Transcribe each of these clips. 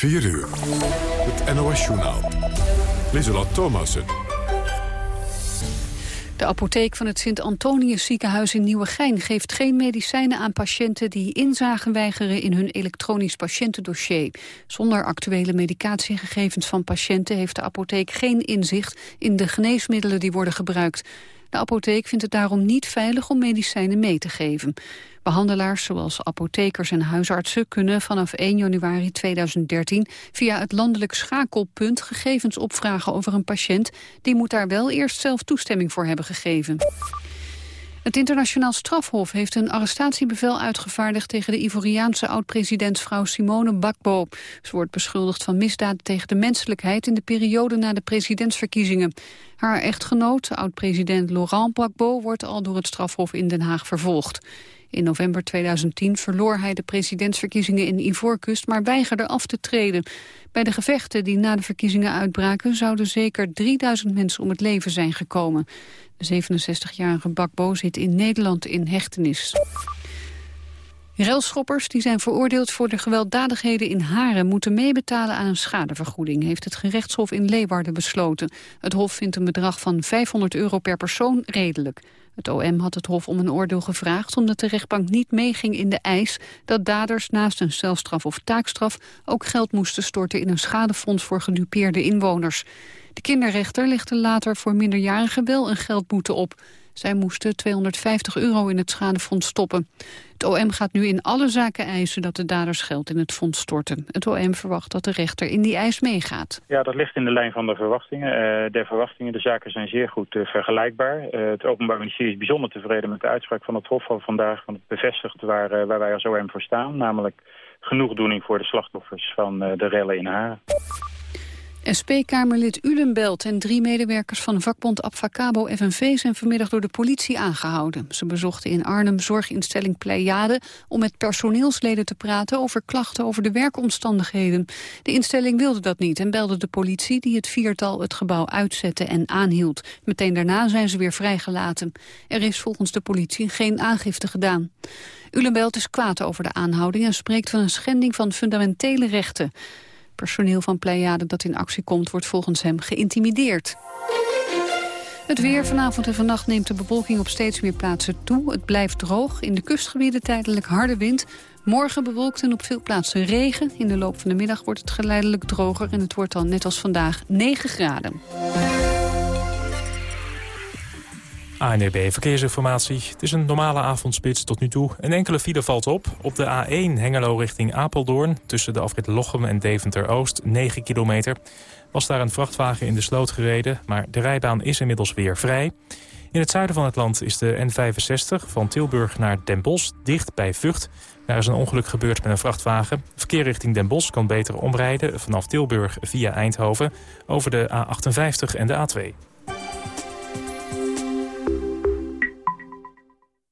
4 uur. Het NOS-journaal. Lieselot Thomassen. De apotheek van het Sint-Antonius ziekenhuis in Nieuwegein geeft geen medicijnen aan patiënten die inzage weigeren in hun elektronisch patiëntendossier. Zonder actuele medicatiegegevens van patiënten heeft de apotheek geen inzicht in de geneesmiddelen die worden gebruikt. De apotheek vindt het daarom niet veilig om medicijnen mee te geven. Behandelaars zoals apothekers en huisartsen kunnen vanaf 1 januari 2013 via het landelijk schakelpunt gegevens opvragen over een patiënt. Die moet daar wel eerst zelf toestemming voor hebben gegeven. Het internationaal strafhof heeft een arrestatiebevel uitgevaardigd tegen de Ivoriaanse oud-presidentsvrouw Simone Bakbo. Ze wordt beschuldigd van misdaden tegen de menselijkheid in de periode na de presidentsverkiezingen. Haar echtgenoot, oud-president Laurent Gbagbo, wordt al door het strafhof in Den Haag vervolgd. In november 2010 verloor hij de presidentsverkiezingen in Ivoorkust, maar weigerde af te treden. Bij de gevechten die na de verkiezingen uitbraken zouden zeker 3000 mensen om het leven zijn gekomen. De 67-jarige Bakbo zit in Nederland in hechtenis. Relschoppers die zijn veroordeeld voor de gewelddadigheden in Haren... moeten meebetalen aan een schadevergoeding, heeft het gerechtshof in Leeuwarden besloten. Het hof vindt een bedrag van 500 euro per persoon redelijk. Het OM had het Hof om een oordeel gevraagd omdat de rechtbank niet meeging in de eis dat daders naast een celstraf of taakstraf ook geld moesten storten in een schadefonds voor gedupeerde inwoners. De kinderrechter legde later voor minderjarigen wel een geldboete op. Zij moesten 250 euro in het schadefonds stoppen. Het OM gaat nu in alle zaken eisen dat de daders geld in het fonds storten. Het OM verwacht dat de rechter in die eis meegaat. Ja, dat ligt in de lijn van de verwachtingen. Uh, de verwachtingen, de zaken zijn zeer goed uh, vergelijkbaar. Uh, het Openbaar Ministerie is bijzonder tevreden met de uitspraak van het Hof van vandaag. Want het bevestigt waar, waar wij als OM voor staan. Namelijk genoegdoening voor de slachtoffers van de rellen in Haren. SP-Kamerlid Ulenbelt en drie medewerkers van vakbond Abfacabo FNV zijn vanmiddag door de politie aangehouden. Ze bezochten in Arnhem zorginstelling Pleiade om met personeelsleden te praten over klachten over de werkomstandigheden. De instelling wilde dat niet en belde de politie die het viertal het gebouw uitzette en aanhield. Meteen daarna zijn ze weer vrijgelaten. Er is volgens de politie geen aangifte gedaan. Ulenbelt is kwaad over de aanhouding en spreekt van een schending van fundamentele rechten. Personeel van Pleiade dat in actie komt wordt volgens hem geïntimideerd. Het weer vanavond en vannacht neemt de bewolking op steeds meer plaatsen toe. Het blijft droog, in de kustgebieden tijdelijk harde wind. Morgen bewolkt en op veel plaatsen regen. In de loop van de middag wordt het geleidelijk droger... en het wordt dan net als vandaag 9 graden. ANEB Verkeersinformatie. Het is een normale avondspits tot nu toe. Een enkele file valt op. Op de A1 Hengelo richting Apeldoorn... tussen de afrit Lochem en Deventer-Oost, 9 kilometer... was daar een vrachtwagen in de sloot gereden... maar de rijbaan is inmiddels weer vrij. In het zuiden van het land is de N65 van Tilburg naar Den Bosch dicht bij Vught. Daar is een ongeluk gebeurd met een vrachtwagen. Verkeer richting Den Bosch kan beter omrijden vanaf Tilburg via Eindhoven... over de A58 en de A2.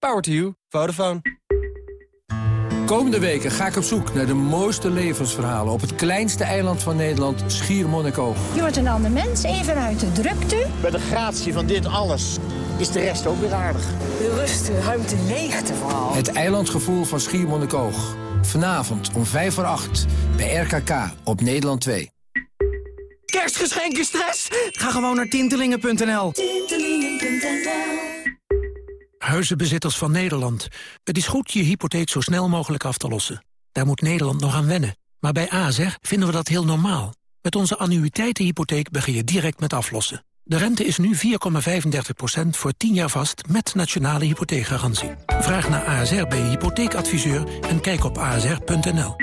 Power to you. Vodafone. Komende weken ga ik op zoek naar de mooiste levensverhalen... op het kleinste eiland van Nederland, Schiermonnikoog. Je wordt een ander mens, even uit de drukte. Bij de gratie van dit alles is de rest ook weer aardig. De rust, de ruimte, leegte vooral. Het eilandgevoel van Schiermonnikoog. Vanavond om 5 voor 8 bij RKK op Nederland 2. Kerstgeschenken stress? Ga gewoon naar tintelingen.nl. Tintelingen.nl Huizenbezitters van Nederland. Het is goed je hypotheek zo snel mogelijk af te lossen. Daar moet Nederland nog aan wennen. Maar bij ASR vinden we dat heel normaal. Met onze annuïteitenhypotheek begin je direct met aflossen. De rente is nu 4,35% voor 10 jaar vast met nationale hypotheekgarantie. Vraag naar ASR bij je hypotheekadviseur en kijk op asr.nl.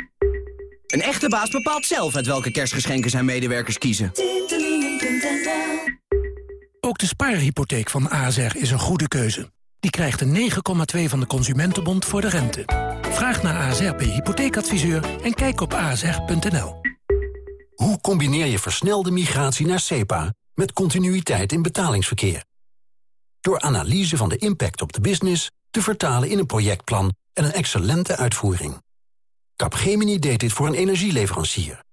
Een echte baas bepaalt zelf uit welke kerstgeschenken zijn medewerkers kiezen. Ook de spaarhypotheek van ASR is een goede keuze. Die krijgt een 9,2 van de Consumentenbond voor de rente. Vraag naar ASR bij hypotheekadviseur en kijk op asr.nl. Hoe combineer je versnelde migratie naar SEPA met continuïteit in betalingsverkeer? Door analyse van de impact op de business te vertalen in een projectplan en een excellente uitvoering. Capgemini deed dit voor een energieleverancier.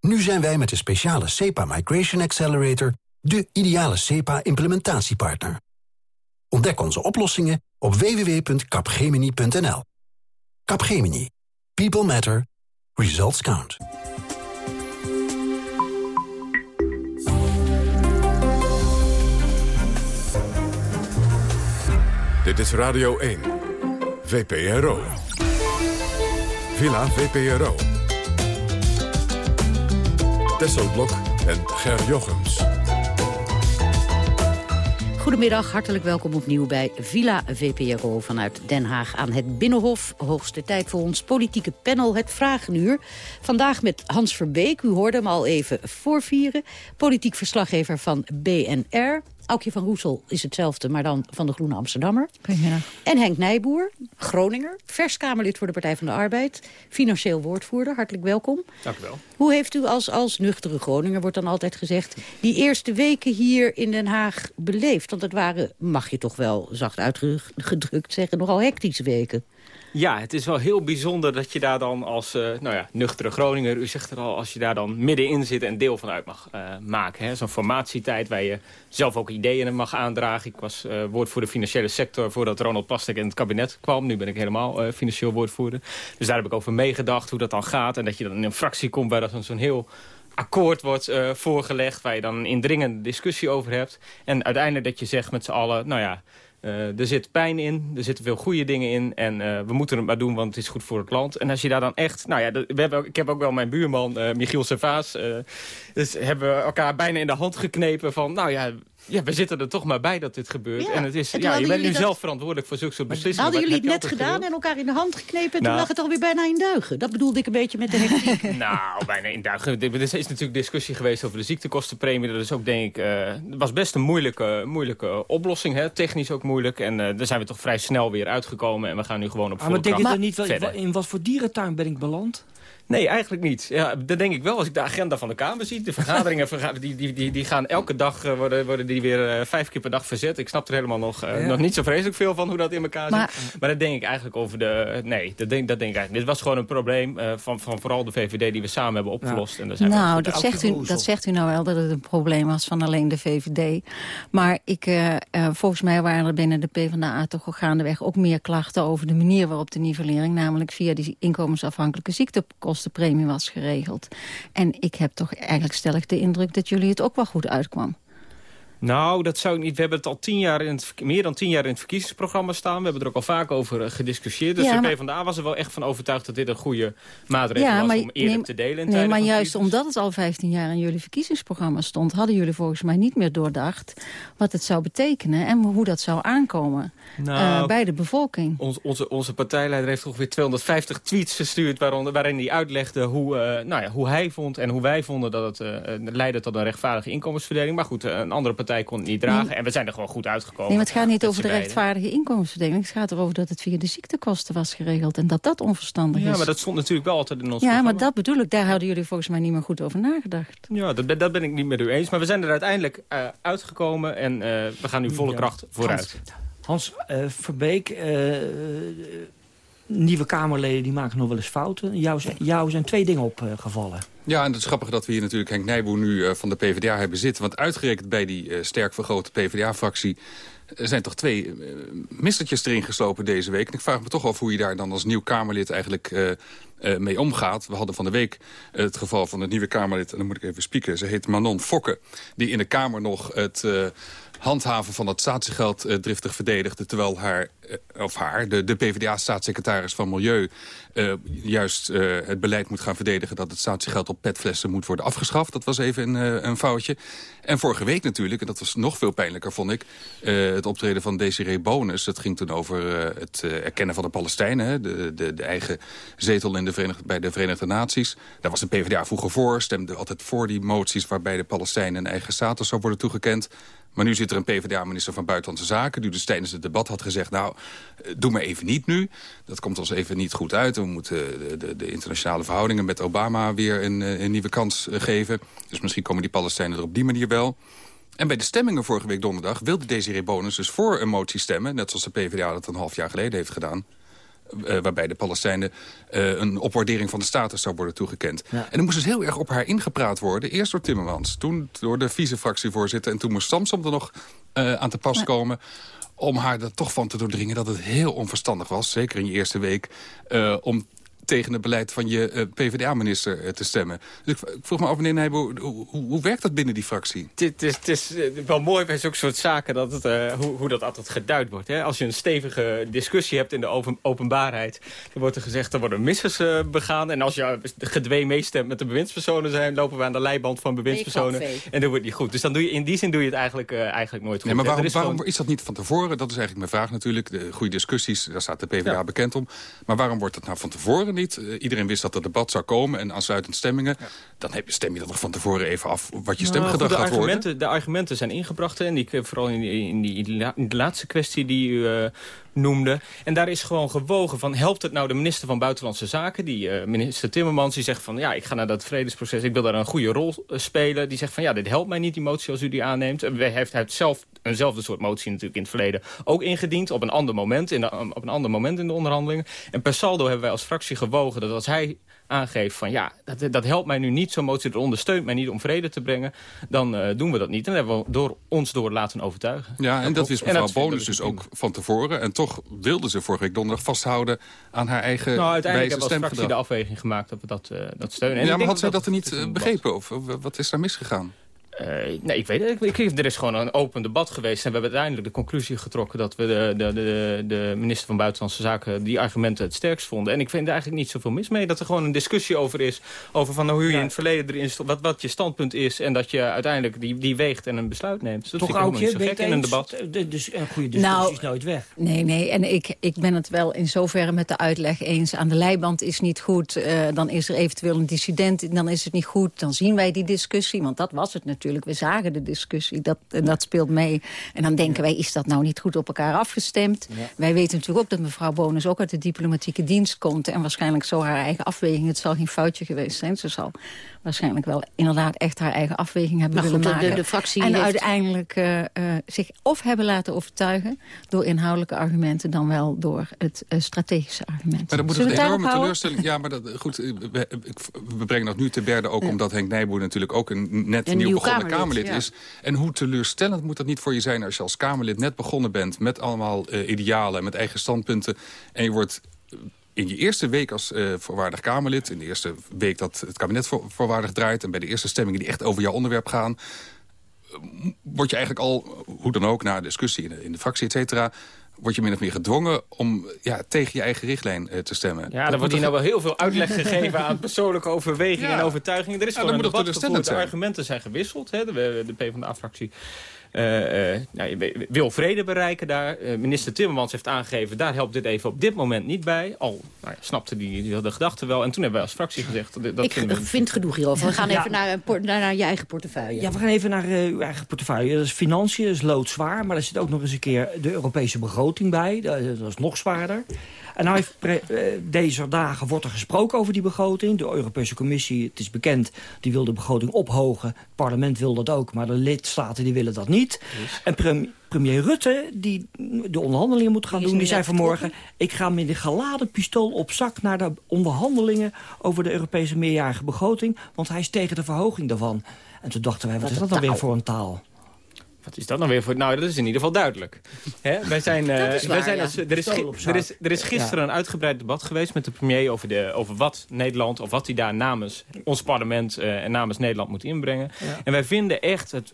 Nu zijn wij met de speciale SEPA Migration Accelerator de ideale SEPA-implementatiepartner. Ontdek onze oplossingen op www.capgemini.nl. Capgemini. People matter. Results count. Dit is Radio 1. VPRO. Villa VPRO. Tesselblok en Ger Jochems. Goedemiddag, hartelijk welkom opnieuw bij Villa VPRO vanuit Den Haag aan het Binnenhof. Hoogste tijd voor ons politieke panel, het Vragenuur. Vandaag met Hans Verbeek, u hoorde hem al even voorvieren. Politiek verslaggever van BNR. Aukje van Roesel is hetzelfde, maar dan van de Groene Amsterdammer. En Henk Nijboer, Groninger, vers Kamerlid voor de Partij van de Arbeid. Financieel woordvoerder, hartelijk welkom. Dank u wel. Hoe heeft u als, als nuchtere Groninger, wordt dan altijd gezegd... die eerste weken hier in Den Haag beleefd? Want het waren, mag je toch wel zacht uitgedrukt zeggen, nogal hectische weken. Ja, het is wel heel bijzonder dat je daar dan als uh, nou ja, nuchtere Groninger... u zegt er al, als je daar dan middenin zit en deel van uit mag uh, maken. Zo'n formatietijd waar je zelf ook ideeën mag aandragen. Ik was uh, woordvoerder financiële sector voordat Ronald Pastek in het kabinet kwam. Nu ben ik helemaal financieel woordvoerder. Dus daar heb ik over meegedacht hoe dat dan gaat. En dat je dan in een fractie komt waar dat zo'n heel akkoord wordt voorgelegd... waar je dan een indringende discussie over hebt. En uiteindelijk dat je zegt met z'n allen... nou ja, er zit pijn in, er zitten veel goede dingen in. En uh, we moeten het maar doen, want het is goed voor het land. En als je daar dan echt... Nou ja, we ik heb ook wel mijn buurman, uh, Michiel Servaas... dus hebben we elkaar bijna in de hand geknepen van... Nou ja, ja, we zitten er toch maar bij dat dit gebeurt. Ja. En het is, ja, je bent nu dat... zelf verantwoordelijk voor zulke soort beslissingen. Hadden jullie het net gedaan en elkaar in de hand geknepen... en nou. toen lag het alweer bijna in duigen? Dat bedoelde ik een beetje met de hectiek. nou, bijna in duigen. Er is natuurlijk discussie geweest over de ziektekostenpremie. Dat is ook, denk ik, uh, was best een moeilijke, moeilijke oplossing. Hè? Technisch ook moeilijk. En uh, daar zijn we toch vrij snel weer uitgekomen. En we gaan nu gewoon op volle Maar denk je dan niet, wel, in wat voor dierentuin ben ik beland? Nee, eigenlijk niet. Ja, dat denk ik wel als ik de agenda van de Kamer zie. De vergaderingen die, die, die, die gaan elke dag uh, worden, worden die weer uh, vijf keer per dag verzet. Ik snap er helemaal nog, uh, ja. nog niet zo vreselijk veel van hoe dat in elkaar maar, zit. Maar dat denk ik eigenlijk over de... Nee, dat denk, dat denk ik eigenlijk Dit was gewoon een probleem van, van vooral de VVD die we samen hebben opgelost. Ja. En daar zijn nou, we dat zegt, u, dat zegt u nou wel dat het een probleem was van alleen de VVD. Maar ik, volgens mij waren er binnen de PvdA toch gaandeweg ook meer klachten over de manier waarop de nivellering, namelijk via die inkomensafhankelijke ziektekostenpremie was geregeld. En ik heb toch eigenlijk stellig de indruk dat jullie het ook wel goed uitkwam. Nou, dat zou ik niet. We hebben het al tien jaar in het, meer dan tien jaar in het verkiezingsprogramma staan. We hebben er ook al vaak over uh, gediscussieerd. Dus ja, de. PvdA was er wel echt van overtuigd dat dit een goede maatregel ja, was om eerder nee, te delen. In nee, maar juist omdat het al 15 jaar in jullie verkiezingsprogramma stond... hadden jullie volgens mij niet meer doordacht wat het zou betekenen... en hoe dat zou aankomen nou, uh, bij de bevolking. Ons, onze, onze partijleider heeft ongeveer 250 tweets gestuurd... Waarin, waarin hij uitlegde hoe, uh, nou ja, hoe hij vond en hoe wij vonden... dat het leidde tot een rechtvaardige inkomensverdeling. Maar goed, een andere partij kon het niet dragen. Nee. En we zijn er gewoon goed uitgekomen. Nee, maar het gaat niet over de rechtvaardige inkomensverdeling. Het gaat erover dat het via de ziektekosten was geregeld. En dat dat onverstandig ja, is. Ja, maar dat stond natuurlijk wel altijd in ons Ja, programma. maar dat bedoel ik. Daar hadden jullie volgens mij niet meer goed over nagedacht. Ja, dat, dat ben ik niet met u eens. Maar we zijn er uiteindelijk uh, uitgekomen. En uh, we gaan nu volle ja. kracht vooruit. Hans, Hans uh, Verbeek... Nieuwe Kamerleden die maken nog wel eens fouten. Jou, jou zijn twee dingen opgevallen. Ja, en het is grappig dat we hier natuurlijk Henk Nijboer nu uh, van de PvdA hebben zitten. Want uitgerekend bij die uh, sterk vergrote PvdA-fractie... Er zijn toch twee mistertjes erin geslopen deze week. En ik vraag me toch af hoe je daar dan als nieuw Kamerlid eigenlijk mee omgaat. We hadden van de week het geval van het nieuwe Kamerlid... en dan moet ik even spieken, ze heet Manon Fokke... die in de Kamer nog het handhaven van het statiegeld uh, driftig verdedigde... terwijl haar, uh, of haar de, de PvdA-staatssecretaris van Milieu... Uh, juist het beleid moet gaan verdedigen... dat het statiegeld op petflessen moet worden afgeschaft. Dat was even een, een foutje. En vorige week natuurlijk, en dat was nog veel pijnlijker, vond ik... het optreden van Desiree Bonus. Dat ging toen over het erkennen van de Palestijnen. De, de, de, eigen zetel in de Verenigde, bij de Verenigde Naties. Daar was de PvdA vroeger voor. Stemde altijd voor die moties waarbij de Palestijnen een eigen status zou worden toegekend. Maar nu zit er een PvdA-minister van Buitenlandse Zaken... die dus tijdens het debat had gezegd... nou, doe maar even niet nu. Dat komt ons even niet goed uit. We moeten de, de, de internationale verhoudingen met Obama... weer een, een, nieuwe kans geven. Dus misschien komen die Palestijnen er op die manier wel. En bij de stemmingen vorige week donderdag... wilde Desiree Bonus dus voor een motie stemmen... net zoals de PvdA dat een half jaar geleden heeft gedaan... Uh, waarbij de Palestijnen uh, een opwaardering van de status zou worden toegekend. Ja. En er moest dus heel erg op haar ingepraat worden. Eerst door Timmermans, toen door de vice-fractievoorzitter... en toen moest Samsom er nog uh, aan te pas ja. komen om haar er toch van te doordringen dat het heel onverstandig was... zeker in je eerste week, om tegen het beleid van je uh, PvdA-minister te stemmen. Dus ik, ik vroeg me af, meneer Nijbo, hoe, hoe, werkt dat binnen die fractie? Het is, het is wel mooi bij zo'n soort zaken dat het, uh, hoe, hoe, dat altijd geduid wordt. Hè? Als je een stevige discussie hebt in de open, openbaarheid... dan wordt er gezegd, er worden misses uh, begaan. En als je gedwee meestemt met de bewindspersonen zijn... lopen we aan de leiband van bewindspersonen. En dat wordt niet goed. Dus dan doe je, in die zin doe je het eigenlijk, eigenlijk nooit goed. Nee, maar waarom, is, waarom gewoon... is, dat niet van tevoren? Dat is eigenlijk mijn vraag natuurlijk. De goede discussies, daar staat de PvdA ja. bekend om. Maar waarom wordt dat nou van tevoren niet? Uh, iedereen wist dat er debat zou komen en aansluitend stemmingen. Ja. Dan heb je, stem je dat van tevoren even af wat je stemgedrag nou, gaat worden. De argumenten zijn ingebracht. En die, vooral in, die, in, die, in de laatste kwestie die u uh, noemde. En daar is gewoon gewogen van... helpt het nou de minister van Buitenlandse Zaken, die uh, minister Timmermans... die zegt van ja, ik ga naar dat vredesproces, ik wil daar een goede rol uh, spelen. Die zegt van ja, dit helpt mij niet, die motie als u die aanneemt. En hij heeft, hij zelf eenzelfde soort motie natuurlijk in het verleden ook ingediend... op een ander moment in de, op een ander moment in de onderhandelingen. En per saldo hebben wij als fractie gewogen dat als hij aangeeft van ja, dat, dat helpt mij nu niet, zo'n motie dat ondersteunt mij niet om vrede te brengen, dan uh, doen we dat niet. En dat hebben we door, ons door laten overtuigen. Ja, en dat wist mevrouw Bonus dus ook van tevoren. En toch wilde ze vorige week donderdag vasthouden aan haar eigen Nou, uiteindelijk hebben we als fractie de afweging gemaakt dat we dat, uh, dat steunen. En ja, maar had zij dat, dat er niet uh, begrepen? Of wat is daar misgegaan? Uh, nee, ik weet het. Ik, ik, er is gewoon een open debat geweest. En we hebben uiteindelijk de conclusie getrokken... dat we de, de, de, de, minister van Buitenlandse Zaken die argumenten het sterkst vonden. En ik vind er eigenlijk niet zoveel mis mee. Dat er gewoon een discussie over is. Over van hoe je ja. in het verleden erin stond. Wat, wat je standpunt is. En dat je uiteindelijk die, die weegt en een besluit neemt. Dus dat Toch ook je, zo gek in een debat. Dus een goede discussie nou, is nooit weg. Nee, nee. En ik, ik ben het wel in zoverre met de uitleg eens. Aan de leiband is niet goed. Uh, dan is er eventueel een dissident. Dan is het niet goed. Dan zien wij die discussie. Want dat was het natuurlijk. We zagen de discussie. Dat, en dat speelt mee. En dan denken wij, is dat nou niet goed op elkaar afgestemd? Ja. Wij weten natuurlijk ook dat mevrouw Bonus ook uit de diplomatieke dienst komt. En waarschijnlijk zo haar eigen afweging. Het zal geen foutje geweest zijn. Ze zal waarschijnlijk wel inderdaad echt haar eigen afweging hebben maar willen goed, maken. De, de fractie en heeft... uiteindelijk uh, uh, zich of hebben laten overtuigen door inhoudelijke argumenten... dan wel door het uh, strategische argument. Maar dan moet het een enorme teleurstelling... Ja, maar dat, goed, we, we, brengen dat nu te berde ook ja. omdat Henk Nijboer natuurlijk ook een net een nieuw, nieuw begonnen Kamerlid, Kamerlid ja. is. En hoe teleurstellend moet dat niet voor je zijn als je als Kamerlid net begonnen bent... met allemaal idealen, met eigen standpunten... en je wordt in je eerste week als uh, voorwaardig Kamerlid... in de eerste week dat het kabinet voor, voorwaardig draait... en bij de eerste stemmingen die echt over jouw onderwerp gaan... word je eigenlijk al, hoe dan ook, na discussie in de, in de fractie, et cetera word je min of meer gedwongen om ja, tegen je eigen richtlijn uh, te stemmen. Ja, dan wordt hier nou wel heel veel uitleg gegeven aan persoonlijke overwegingen ja. en overtuigingen. Er is ja, gewoon een debat gevoerd, de argumenten zijn gewisseld. Hè. De, de PvdA-fractie nou, je wil vrede bereiken daar. Uh, minister Timmermans heeft aangegeven, daar helpt dit even op dit moment niet bij. Al nou ja, snapte die, die de gedachte wel. En toen hebben wij als fractie gezegd... Dat Ik we... vind genoeg hierover. We gaan ja. even naar, naar, naar, je eigen portefeuille. Ja, we gaan even naar uw eigen portefeuille. Dat is financiën, dat is loodzwaar. Maar er zit ook nog eens een keer de Europese begroting bij. Dat, dat is nog zwaarder. En nou heeft deze dagen wordt er gesproken over die begroting. De Europese Commissie, het is bekend, die wil de begroting ophogen. Het parlement wil dat ook, maar de lidstaten die willen dat niet. Yes. En premier, premier Rutte, die de onderhandelingen moet gaan die doen... die zei vanmorgen, ik ga met een geladen pistool op zak... naar de onderhandelingen over de Europese meerjarige begroting... want hij is tegen de verhoging daarvan. En toen dachten wij, wat, wat is dat dan weer voor een taal? Wat is dat nou weer voor... Nou, dat is in ieder geval duidelijk. Wij zijn, uh, waar, wij zijn ja. als, er, is, er, is, er is gisteren een uitgebreid debat geweest met de premier... over, de, over wat Nederland, of wat hij daar namens ons parlement... Uh, en namens Nederland moet inbrengen. En wij vinden echt het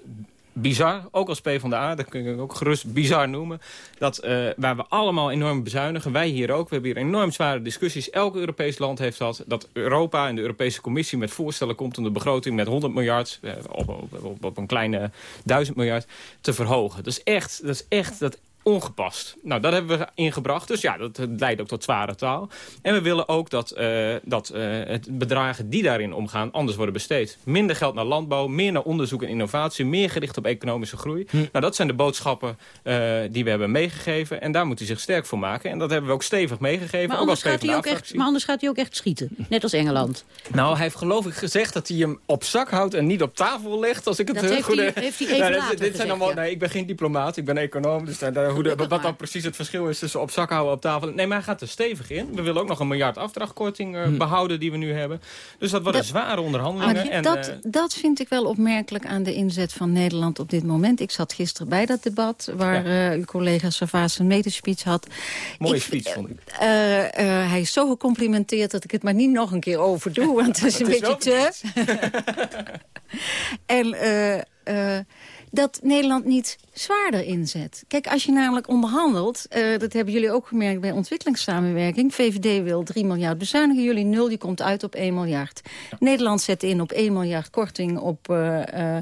bizar, ook als PvdA, dat kun je ook gerust bizar noemen... dat uh, waar we allemaal enorm bezuinigen, wij hier ook... we hebben hier enorm zware discussies. Elk Europees land heeft dat. Dat Europa en de Europese Commissie met voorstellen komt... om de begroting met 100 miljard, op, op, op, op, een kleine 1000 miljard, te verhogen. Dat is echt, dat is echt dat ongepast. Nou, dat hebben we ingebracht. Dus ja, dat leidt ook tot zware taal. En we willen ook dat, uh, dat uh, het bedragen die daarin omgaan anders worden besteed. Minder geld naar landbouw, meer naar onderzoek en innovatie... meer gericht op economische groei. Hm. Nou, dat zijn de boodschappen uh, die we hebben meegegeven. En daar moet hij zich sterk voor maken. En dat hebben we ook stevig meegegeven. Maar, ook anders, gaat hij ook echt, maar anders gaat hij ook echt schieten. Net als Engeland. Nou, hij heeft geloof ik gezegd dat hij hem op zak houdt... en niet op tafel legt, als ik het dat heeft goed... Hij, heeft hij even nou, dit, dit gezegd, zijn allemaal, ja. Nee, ik ben geen diplomaat, ik ben econoom. Dus daar, daar, hoe de, wat dan precies het verschil is tussen op zak houden op tafel. Nee, maar hij gaat er stevig in. We willen ook nog een miljard afdrachtkorting uh, hm. behouden die we nu hebben. Dus dat worden dat, zware onderhandelingen. Maar en, dat, uh, dat vind ik wel opmerkelijk aan de inzet van Nederland op dit moment. Ik zat gisteren bij dat debat waar ja. uh, uw collega Savaas een medespeech had. Mooie ik, speech, vond ik. hij is zo gecomplimenteerd dat ik het maar niet nog een keer overdoe. Want het is een beetje te... en dat Nederland niet zwaarder inzet. Kijk, als je namelijk onderhandelt... Uh, dat hebben jullie ook gemerkt bij ontwikkelingssamenwerking... VVD wil 3 miljard bezuinigen, jullie nul, die komt uit op 1 miljard. Ja. Nederland zet in op 1 miljard korting op... Uh, uh,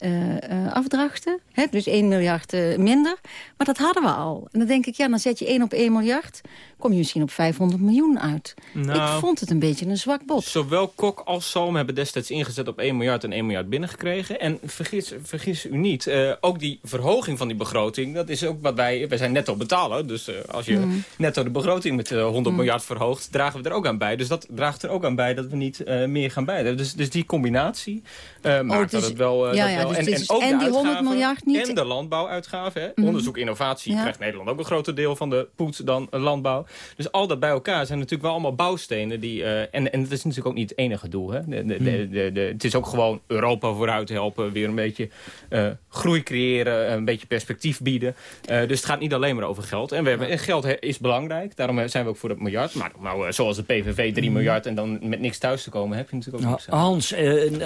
uh, uh, afdrachten. Hè? Dus 1 miljard uh, minder. Maar dat hadden we al. En dan denk ik, ja, dan zet je 1 op 1 miljard... kom je misschien op 500 miljoen uit. Nou, ik vond het een beetje een zwak bod. Zowel Kok als Salm hebben destijds ingezet op 1 miljard en 1 miljard binnengekregen. En vergis, vergis u niet, ook die verhoging van die begroting... dat is ook wat wij... Wij zijn netto betaler, dus als je mm. netto de begroting met 100 mm. miljard verhoogt... dragen we er ook aan bij. Dus dat draagt er ook aan bij dat we niet meer gaan bijdragen. Dus, dus die combinatie maakt oh, dus, dat het wel... Ja, ja, wel. Dus en, en, ook en die 100 miljard niet. En de landbouwuitgaven. Hè? Mm. Onderzoek, innovatie Ja. krijgt Nederland ook een groter deel van de poet dan eh, landbouw. Dus al dat bij elkaar zijn natuurlijk wel allemaal bouwstenen. Die, eh, en, en dat is natuurlijk ook niet het enige doel. Hè? De, de, de, de, de- het is ook gewoon Europa vooruit helpen. Weer een beetje eh, groei creëren. Een beetje perspectief bieden. Eh, dus het gaat niet alleen maar over geld. En, we hebben, en geld is belangrijk. Daarom zijn we ook voor dat miljard. Maar nou, zoals de PVV 3 miljard en dan met niks thuis te komen... heb je natuurlijk ook Nou, niks aan. Hans,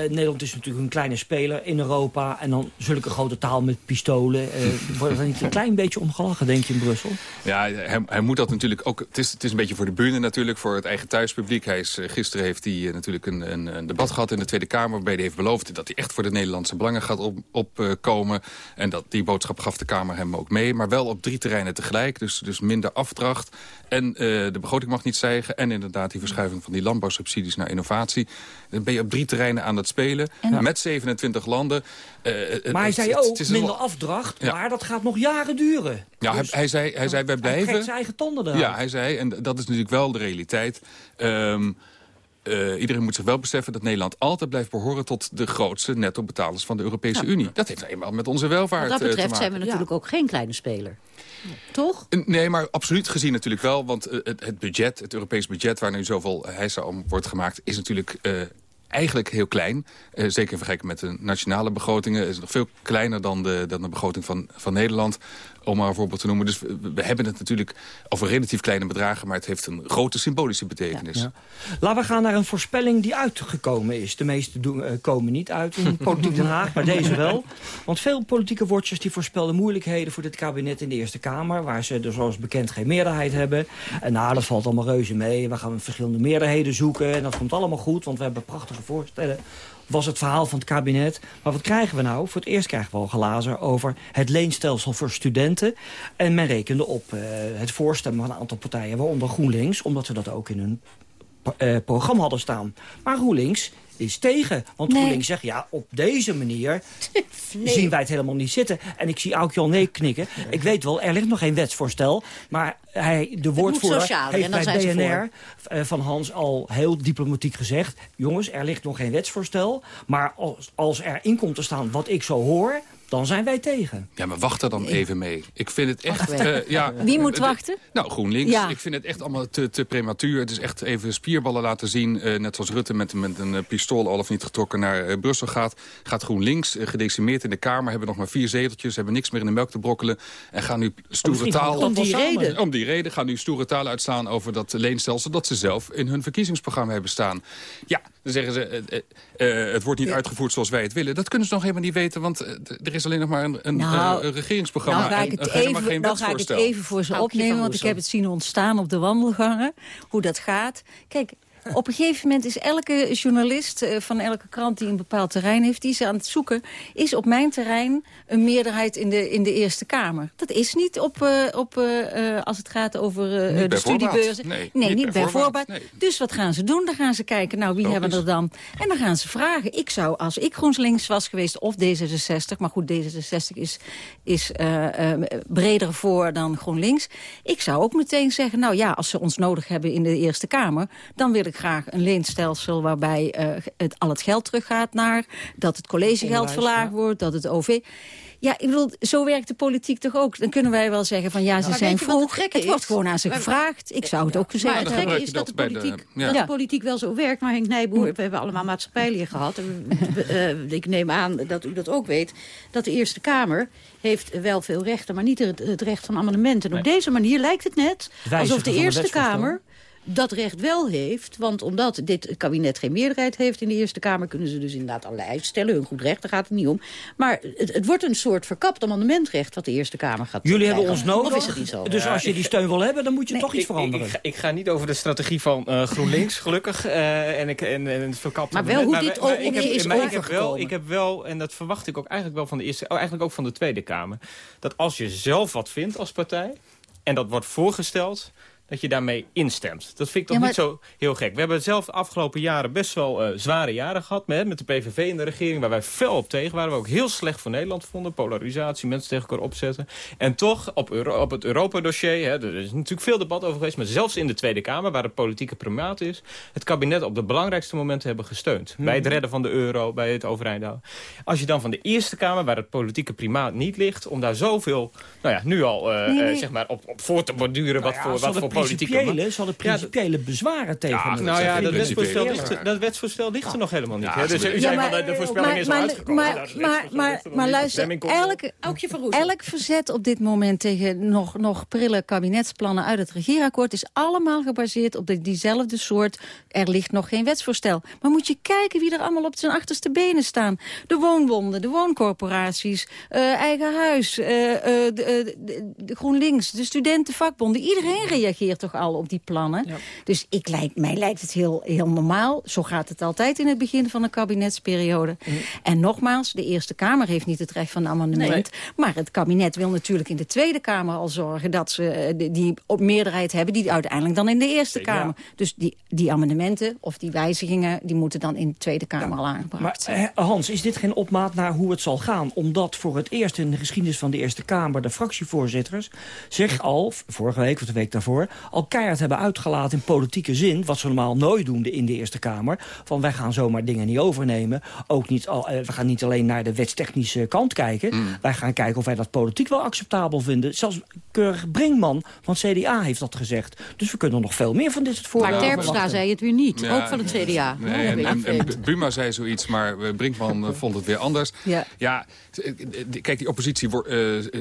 Nederland is natuurlijk een kleine speler in Europa. En dan zulke grote taal met pistolen. Eh, wordt er niet een klein beetje omgelachen, denk je, in Brussel? Ja, hij, hij moet dat natuurlijk ook... Het is, het is een beetje voor de buren natuurlijk, voor het eigen thuispubliek. Hij is, eh, gisteren heeft hij eh, natuurlijk een, een, een debat gehad in de Tweede Kamer... waarbij hij heeft beloofd dat hij echt voor de Nederlandse belangen gaat opkomen. Op, eh, komen. en dat, die boodschap gaf de Kamer hem ook mee. Maar wel op drie terreinen tegelijk. Dus, dus minder afdracht. En eh, de begroting mag niet stijgen. En inderdaad die verschuiving van die landbouwsubsidies naar innovatie. Dan ben je op drie terreinen aan het spelen. En- Met 27 landen. Eh, het- Maar hij het- zei ook, het is een minder afdracht, Ja. maar dat gaat nog jaren duren. Ja, hij, Dus hij zei, hij zei wij hij blijven... zijn eigen tanden eraan. Ja, hij zei, en dat is natuurlijk wel de realiteit... Ehm, eh, iedereen moet zich wel beseffen dat Nederland altijd blijft behoren... tot de grootste netto-betalers van de Europese Unie. Dat heeft eenmaal met onze welvaart Wat dat eh, betreft zijn we natuurlijk ook geen kleine speler. Toch? Nee, maar absoluut gezien natuurlijk wel. Want eh, het, het budget, het Europees budget waar nu zoveel heisa om wordt gemaakt... is natuurlijk eh, eigenlijk heel klein. Eh, zeker in vergelijking met de nationale begrotingen. is het nog veel kleiner dan de, dan de begroting van, van Nederland. Om maar een voorbeeld te noemen. Dus we, we hebben het natuurlijk over relatief kleine bedragen... maar het heeft een grote symbolische betekenis. Ja. Laten we gaan naar een voorspelling die uitgekomen is. De meeste doen, eh, komen niet uit in Politiek Den Haag, maar deze wel. Want veel politieke watchers die voorspelden moeilijkheden voor dit kabinet in de Eerste Kamer... waar ze er zoals bekend geen meerderheid hebben. En nou, dat valt allemaal reuze mee. We gaan verschillende meerderheden zoeken en dat komt allemaal goed... want we hebben prachtige voorstellen was het verhaal van het kabinet. Maar wat krijgen we nou? Voor het eerst krijgen we al glazen over het leenstelsel voor studenten. En men rekende op eh, het voorstemmen van een aantal partijen, waaronder GroenLinks... omdat ze dat ook in hun eh, programma hadden staan. Maar GroenLinks is tegen. Want Nee. GroenLinks zegt, ja, op deze manier zien wij het helemaal niet zitten. En ik zie Aukje al nee knikken. Ik weet wel, er ligt nog geen wetsvoorstel. Maar hij, de woordvoerder heeft bij zijn ze BNR eh, van Hans al heel diplomatiek gezegd... jongens, er ligt nog geen wetsvoorstel. Maar als, als er in komt te staan wat ik zo hoor... dan zijn wij tegen. Ja, maar wacht er dan even mee. Ik vind het echt... Eh, ja, Wie moet eh, wachten? Nou, GroenLinks. Ja. Ik vind het echt allemaal te, te prematuur. Het is echt even spierballen laten zien. eh, net zoals Rutte met, met een pistool al of niet getrokken naar eh, Brussel gaat. Gaat GroenLinks, gedecimeerd in de Kamer. Hebben nog maar vier zeteltjes. Hebben niks meer in de melk te brokkelen. En gaan nu stoere taal... Om die samen. reden. Om die reden gaan nu stoere taal uitstaan over dat leenstelsel... dat ze zelf in hun verkiezingsprogramma hebben staan. Ja, dan zeggen ze, het wordt niet uitgevoerd zoals wij het willen. Dat kunnen ze nog helemaal niet weten, want er is is alleen nog maar een, een, Nou, eh, regeringsprogramma. Nou ga ik het, en helemaal even, geen nou ga ik het even voor ze opnemen, want ik heb het zien ontstaan op de wandelgangen. Hoe dat gaat. Kijk, op een gegeven moment is elke journalist eh, van elke krant die een bepaald terrein heeft... die is aan het zoeken, is op mijn terrein een meerderheid in de, in de Eerste Kamer. Dat is niet op, eh, op, eh, als het gaat over de studiebeurzen. Nee, nee niet niet bij bij voorbaat. Dus wat gaan ze doen? Dan gaan ze kijken, nou wie Logisch. hebben er dan? En dan gaan ze vragen. Ik zou, als ik GroenLinks was geweest, of D66... maar goed, D66 is, is breder voor dan GroenLinks... ik zou ook meteen zeggen, nou ja, als ze ons nodig hebben in de Eerste Kamer... dan wil ik graag een leenstelsel waarbij eh, het, al het geld teruggaat naar... dat het collegegeld verlaagd ja. wordt, dat het OV... Ja, ik bedoel, zo werkt de politiek toch ook. Dan kunnen wij wel zeggen van ja, ze Maar zijn het vroeg. Het wordt gewoon aan ze Maar- gevraagd. Ik zou het ook Maar zeggen. het dan gekke is dat de politiek, ja. dat Ja. de politiek wel zo werkt. Maar Henk Nijboer, we hebben allemaal maatschappijleer gehad. En we- eh, ik neem aan dat u dat ook weet. Dat de Eerste Kamer heeft wel veel rechten, maar niet het, het recht van amendementen. En op deze manier lijkt het net alsof de Eerste. Kamer dat recht wel heeft. Want omdat dit kabinet geen meerderheid heeft in de Eerste Kamer... kunnen ze dus inderdaad allerlei eisen stellen. Hun goed recht, daar gaat het niet om. Maar het, het wordt een soort verkapt amendementrecht... wat de Eerste Kamer gaat Jullie hebben ons nodig. Of is het niet zo? Dus als je die steun wil hebben, dan moet je toch iets ik, veranderen. ik, ga, ik ga niet over de strategie van eh, GroenLinks, gelukkig. eh, en, ik, en, en het verkapte Maar wel hoe dit maar, ook ik heb, is maar ik heb wel, ik heb wel, en dat verwacht ik ook eigenlijk wel van de Eerste, oh, eigenlijk ook van de Tweede Kamer, dat als je zelf wat vindt als partij en dat wordt voorgesteld, dat je daarmee instemt. Dat vind ik toch Ja, maar- niet zo heel gek. We hebben zelf de afgelopen jaren best wel eh, zware jaren gehad... Met, met de PVV in de regering, waar wij fel op tegen waren. We ook heel slecht voor Nederland vonden. Polarisatie, mensen tegen elkaar opzetten. En toch, op, Euro- op het Europa-dossier... hè, er is natuurlijk veel debat over geweest... maar zelfs in de Tweede Kamer, waar het politieke primaat is... het kabinet op de belangrijkste momenten hebben gesteund. Bij het redden van de euro, bij het overeind houden. Als je dan van de Eerste Kamer, waar het politieke primaat niet ligt... om daar zoveel, nou ja, nu al eh, Nee, nee. eh, zeg maar op, op voor te borduren... wat Nou ja, voor, wat voor politieke... principiële, ze hadden principiële bezwaren tegen. Ja, het. nou ja, dat wetsvoorstel, ligt, er- dat wetsvoorstel ligt er nog helemaal niet. Hè? Dus ze- u Ja, zei maar- van de, de voorspelling is al uitgekomen. maar, luister, elk, verzet op dit moment tegen nog, nog prille kabinetsplannen uit het regeerakkoord is allemaal gebaseerd op de, diezelfde soort. Er ligt nog geen wetsvoorstel. Maar moet je kijken wie er allemaal op zijn achterste benen staan. De woonbonden, de wooncorporaties, eh, eigen huis, eh, eh, de, eh, de, de GroenLinks, de studentenvakbonden. Iedereen reageert toch al op die plannen. Dus ik lijkt, mij lijkt het heel, heel normaal. Zo gaat het altijd in het begin van een kabinetsperiode. En nogmaals, de Eerste Kamer heeft niet het recht van amendement. Maar het kabinet wil natuurlijk in de Tweede Kamer al zorgen... dat ze eh, die- op meerderheid hebben die uiteindelijk dan in de Eerste Kamer. Dus die, die amendementen of die wijzigingen... die moeten dan in de Tweede Kamer al aangebracht Maar zijn. eh, Hans, is dit geen opmaat naar hoe het zal gaan? Omdat voor het eerst in de geschiedenis van de Eerste Kamer... de fractievoorzitters zich al, vorige week of de week daarvoor... al keihard hebben uitgelaten in politieke zin... wat ze normaal nooit doen in de Eerste Kamer... van wij gaan zomaar dingen niet overnemen. Ook niet al, eh, we gaan niet alleen naar de wetstechnische kant kijken. Hmm. Wij gaan kijken of wij dat politiek wel acceptabel vinden. Zelfs keurig Brinkman van het CDA heeft dat gezegd. Dus we kunnen nog veel meer van dit soort Maar voorbeelden Terpstra verwachten. zei het weer niet. Ja, ook van het CDA. Nee, Oh, en. Buma zei zoiets, maar eh, Brinkman eh, vond het weer anders. Ja. Ja, kijk, die oppositie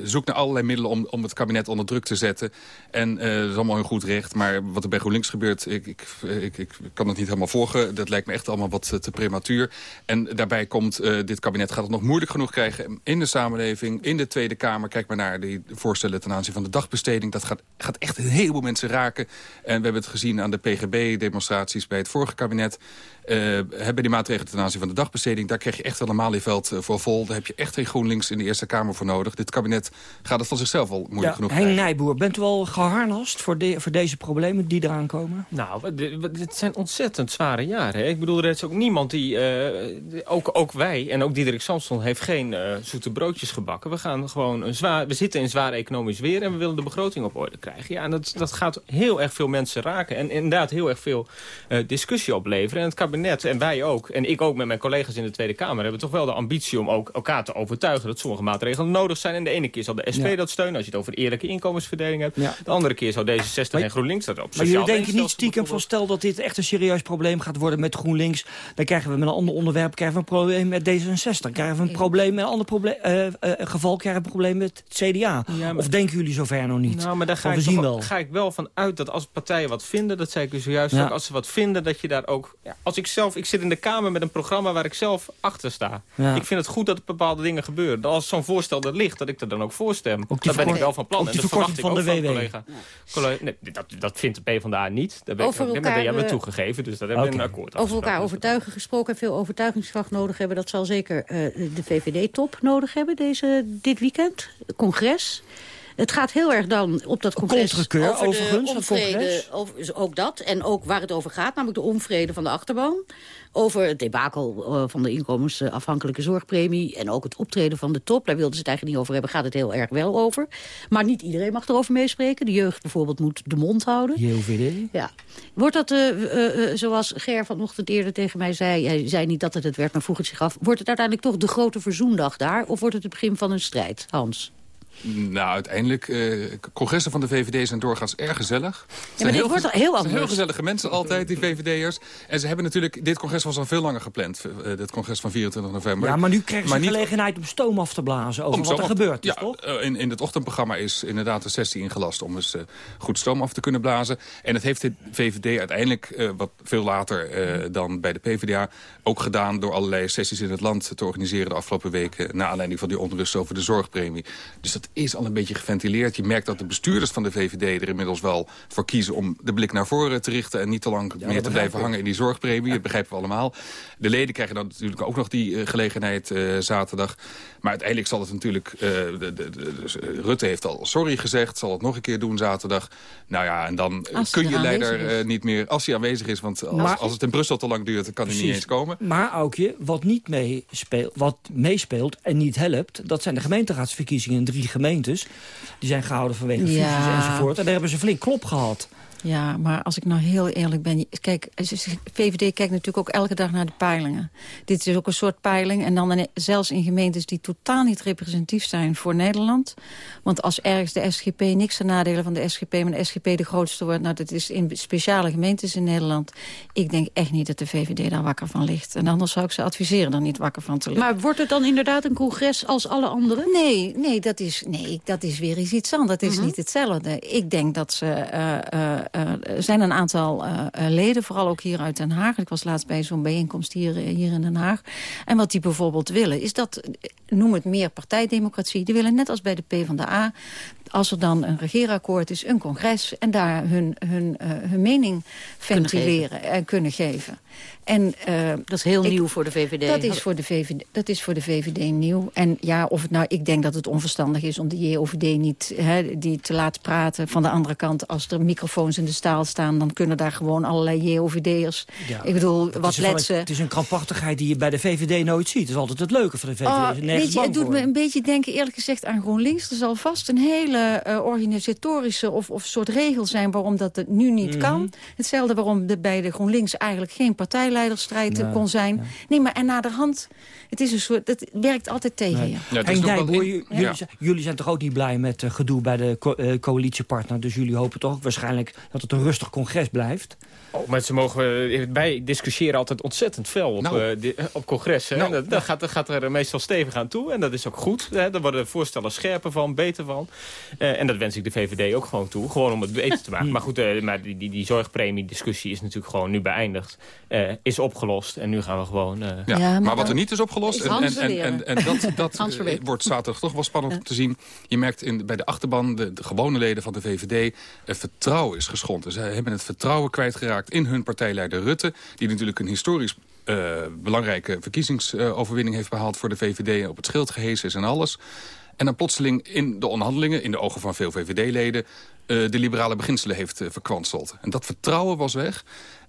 zoekt naar allerlei middelen om, om het kabinet onder druk te zetten. En eh, dat is allemaal een goed recht. Maar wat er bij GroenLinks gebeurt, ik, ik, ik, ik kan het niet helemaal volgen. Dat lijkt me echt allemaal wat eh, te prematuur. En daarbij komt, eh, dit kabinet gaat het nog moeilijk genoeg krijgen in de samenleving, in de Tweede Kamer. Kijk maar naar die voorstellen ten aanzien van de dagbesteding. Dat gaat, gaat echt een heleboel mensen raken. En we hebben het gezien aan de PGB-demonstraties bij het vorige kabinet. Eh, hebben die maatregelen ten aanzien van de dagbesteding... daar krijg je echt wel een Malieveld voor vol. Daar heb je echt geen GroenLinks in de Eerste Kamer voor nodig. Dit kabinet gaat het van zichzelf al moeilijk genoeg Henk krijgen. Nijboer, bent u al geharnast voor, de, voor deze problemen die eraan komen? Nou, dit zijn ontzettend zware jaren. Hè? Ik bedoel, er is ook niemand die... eh, ook, ook wij en ook Diederik Samson heeft geen eh, zoete broodjes gebakken. We, gaan gewoon een zwaar, we zitten in zwaar economisch weer en we willen de begroting op orde krijgen. Ja, en dat, dat gaat heel erg veel mensen raken. En inderdaad heel erg veel eh, discussie opleveren. En het kabinet, en wij ook, en ik ook met mijn collega's in de Tweede Kamer... hebben toch wel de ambitie om ook elkaar te overtuigen... dat sommige maatregelen nodig zijn. En de ene keer zal de SP Ja. dat steunen als je het over eerlijke inkomensverdeling hebt. Ja. De andere keer zou D66 D66 en GroenLinks dat op Maar jullie denken niet stiekem van stel dat dit echt een serieus probleem gaat worden met GroenLinks. Dan krijgen we met een ander onderwerp krijgen we een probleem met D66. Dan krijgen we een probleem met een ander probleem, uh, uh, geval krijgen we een probleem met het CDA. Ja, maar, of denken jullie zover nog niet? Nou, maar daar ga, ik, zien toch, wel. ga ik wel van uit dat als partijen wat vinden, dat zei ik u zojuist Ja. ook, als ze wat vinden, dat je daar ook... Ja, als ik zelf, ik zit in de Kamer met een programma waar ik zelf achter sta. Ja. Ik vind het goed dat er bepaalde dingen gebeuren. Dat als zo'n voorstel er ligt, dat ik er dan ook voor stem. Dat ben ik wel van plan. ook En dat verwacht ik verkorting ook van van de collega. collega nee, dat, dat vindt de PvdA niet. Daar ben ik, Over maar elkaar, die hebben we eh, toegegeven, dus daar hebben we een akkoord Over elkaar overtuigen gesproken en veel overtuigingskracht nodig hebben. Dat zal zeker eh, de VVD-top nodig hebben deze, dit weekend. Congres. Het gaat heel erg dan op dat congres Contrekeur, over overigens, onvrede, over, dus ook dat. En ook waar het over gaat, namelijk de onvrede van de achterban. Over het debakel eh, van de inkomensafhankelijke zorgpremie... en ook het optreden van de top. Daar wilden ze het eigenlijk niet over hebben. Gaat het heel erg wel over. Maar niet iedereen mag erover meespreken. De jeugd bijvoorbeeld moet de mond houden. JOVD. Ja. Wordt dat, eh, eh, zoals Ger vanochtend eerder tegen mij zei... hij zei niet dat het het werd, maar vroeg het zich af... wordt het uiteindelijk toch de grote verzoendag daar? Of wordt het het begin van een strijd, Hans? Nou, uiteindelijk, eh, congressen van de VVD zijn doorgaans erg gezellig. Het zijn dit wordt al heel zijn heel anders. gezellige mensen altijd, die VVD'ers. En ze hebben natuurlijk, dit congres was al veel langer gepland. eh, dit congres van 24 november. Ja, maar nu krijgen ze Maar niet- gelegenheid om stoom af te blazen over om wat er ja, toch? eh, In, in het ochtendprogramma is inderdaad een sessie ingelast om eens eh, goed stoom af te kunnen blazen. En dat heeft de VVD uiteindelijk, eh, wat veel later eh, dan bij de PvdA, ook gedaan door allerlei sessies in het land te organiseren de afgelopen weken. Naar aanleiding van die onrust over de zorgpremie. Dus dat is al een beetje geventileerd. Je merkt dat de bestuurders van de VVD er inmiddels wel voor kiezen om de blik naar voren te richten en niet te lang meer te blijven hangen in die zorgpremie. Dat begrijpen we allemaal. De leden krijgen dan natuurlijk ook nog die eh, gelegenheid eh, zaterdag. Maar uiteindelijk zal het natuurlijk... eh, de, de, de- dus, Rutte heeft al sorry gezegd, zal het nog een keer doen zaterdag. Nou ja, en dan Als kun je er leider niet meer... Als hij aanwezig is, want als, Maar- als het in Brussel te lang duurt... dan kan hij niet eens komen. Maar Aukje, wat niet meespeelt, wat meespeelt en niet helpt... dat zijn de gemeenteraadsverkiezingen in drie gemeentes. Die zijn gehouden vanwege fusies Ja. enzovoort. En daar hebben ze flink klop gehad. Ja, maar als ik nou heel eerlijk ben... Kijk, VVD kijkt natuurlijk ook elke dag naar de peilingen. Dit is ook een soort peiling. En dan zelfs in gemeentes die totaal niet representatief zijn voor Nederland. Want als ergens de SGP, niks ten nadelen van de SGP... maar de SGP de grootste wordt, nou dat is in speciale gemeentes in Nederland. Ik denk echt niet dat de VVD daar wakker van ligt. En anders zou ik ze adviseren er niet wakker van te liggen. Maar wordt het dan inderdaad een congres als alle anderen? Nee, nee, dat is, nee, dat is weer iets anders. Dat is Mhm. niet hetzelfde. Ik denk dat ze... eh, eh, er zijn een aantal eh, eh, leden, vooral ook hier uit Den Haag. Ik was laatst bij zo'n bijeenkomst hier, eh, hier in Den Haag. En wat die bijvoorbeeld willen, is dat... eh, noem het meer partijdemocratie. Die willen net als bij de PvdA... als er dan een regeerakkoord is, een congres... en daar hun, hun, eh, hun mening ventileren en kunnen geven. En, eh, Dat is heel ik- nieuw voor de VVD. dat is voor de VVD, dat is voor de VVD nieuw. En ja, of het nou, ik denk dat het onverstandig is om de JOVD niet hè, die te laten praten. Van de andere kant, als er microfoons in de staal staan... dan kunnen daar gewoon allerlei JOVD'ers... Ja. Ik bedoel, Het wat letsen... het is een krampachtigheid die je bij de VVD nooit ziet. Dat is altijd het leuke van de VVD. Oh, weet je, het doet voor. me een beetje denken, eerlijk gezegd, aan GroenLinks. Er zal vast een hele eh, organisatorische of, of soort regel zijn... waarom dat het nu niet Mhm. kan. Hetzelfde waarom de, bij de GroenLinks eigenlijk geen partijleiderstrijd eh, Nee, kon zijn. Nee, maar en naderhand, het is een soort, het werkt altijd tegen Nee. je. Ja, in- jullie, zijn- jullie zijn toch ook niet blij met eh, gedoe bij de co- eh, coalitiepartner. Dus jullie hopen toch waarschijnlijk dat het een rustig congres blijft. Oh, maar ze mogen, eh, wij discussiëren altijd ontzettend fel op, Nou. eh, di- eh, op congressen. Nou, dat, dat gaat, dat gaat er meestal stevig aan toe. En dat is ook goed. Hè. Daar worden voorstellen scherper van, beter van. Eh, en dat wens ik de VVD ook gewoon toe. Gewoon om het beter te maken. Maar goed, eh, maar die, die, die zorgpremie-discussie is natuurlijk gewoon nu beëindigd. Eh, is opgelost. En nu gaan we gewoon... eh, Ja, Ja, maar, maar wat er niet is opgelost, Is en, en, en, en, en dat, dat wordt zaterdag toch wel spannend om te zien. Je merkt in, bij de achterban, de, de gewone leden van de VVD... het vertrouwen is geschonden. Ze hebben het vertrouwen kwijtgeraakt in hun partijleider Rutte... die natuurlijk een historisch eh, belangrijke verkiezingsoverwinning heeft behaald voor de VVD... op het schild gehezen is en alles. En dan plotseling in de onderhandelingen, in de ogen van veel VVD-leden... eh, de liberale beginselen heeft eh, verkwanseld. En dat vertrouwen was weg...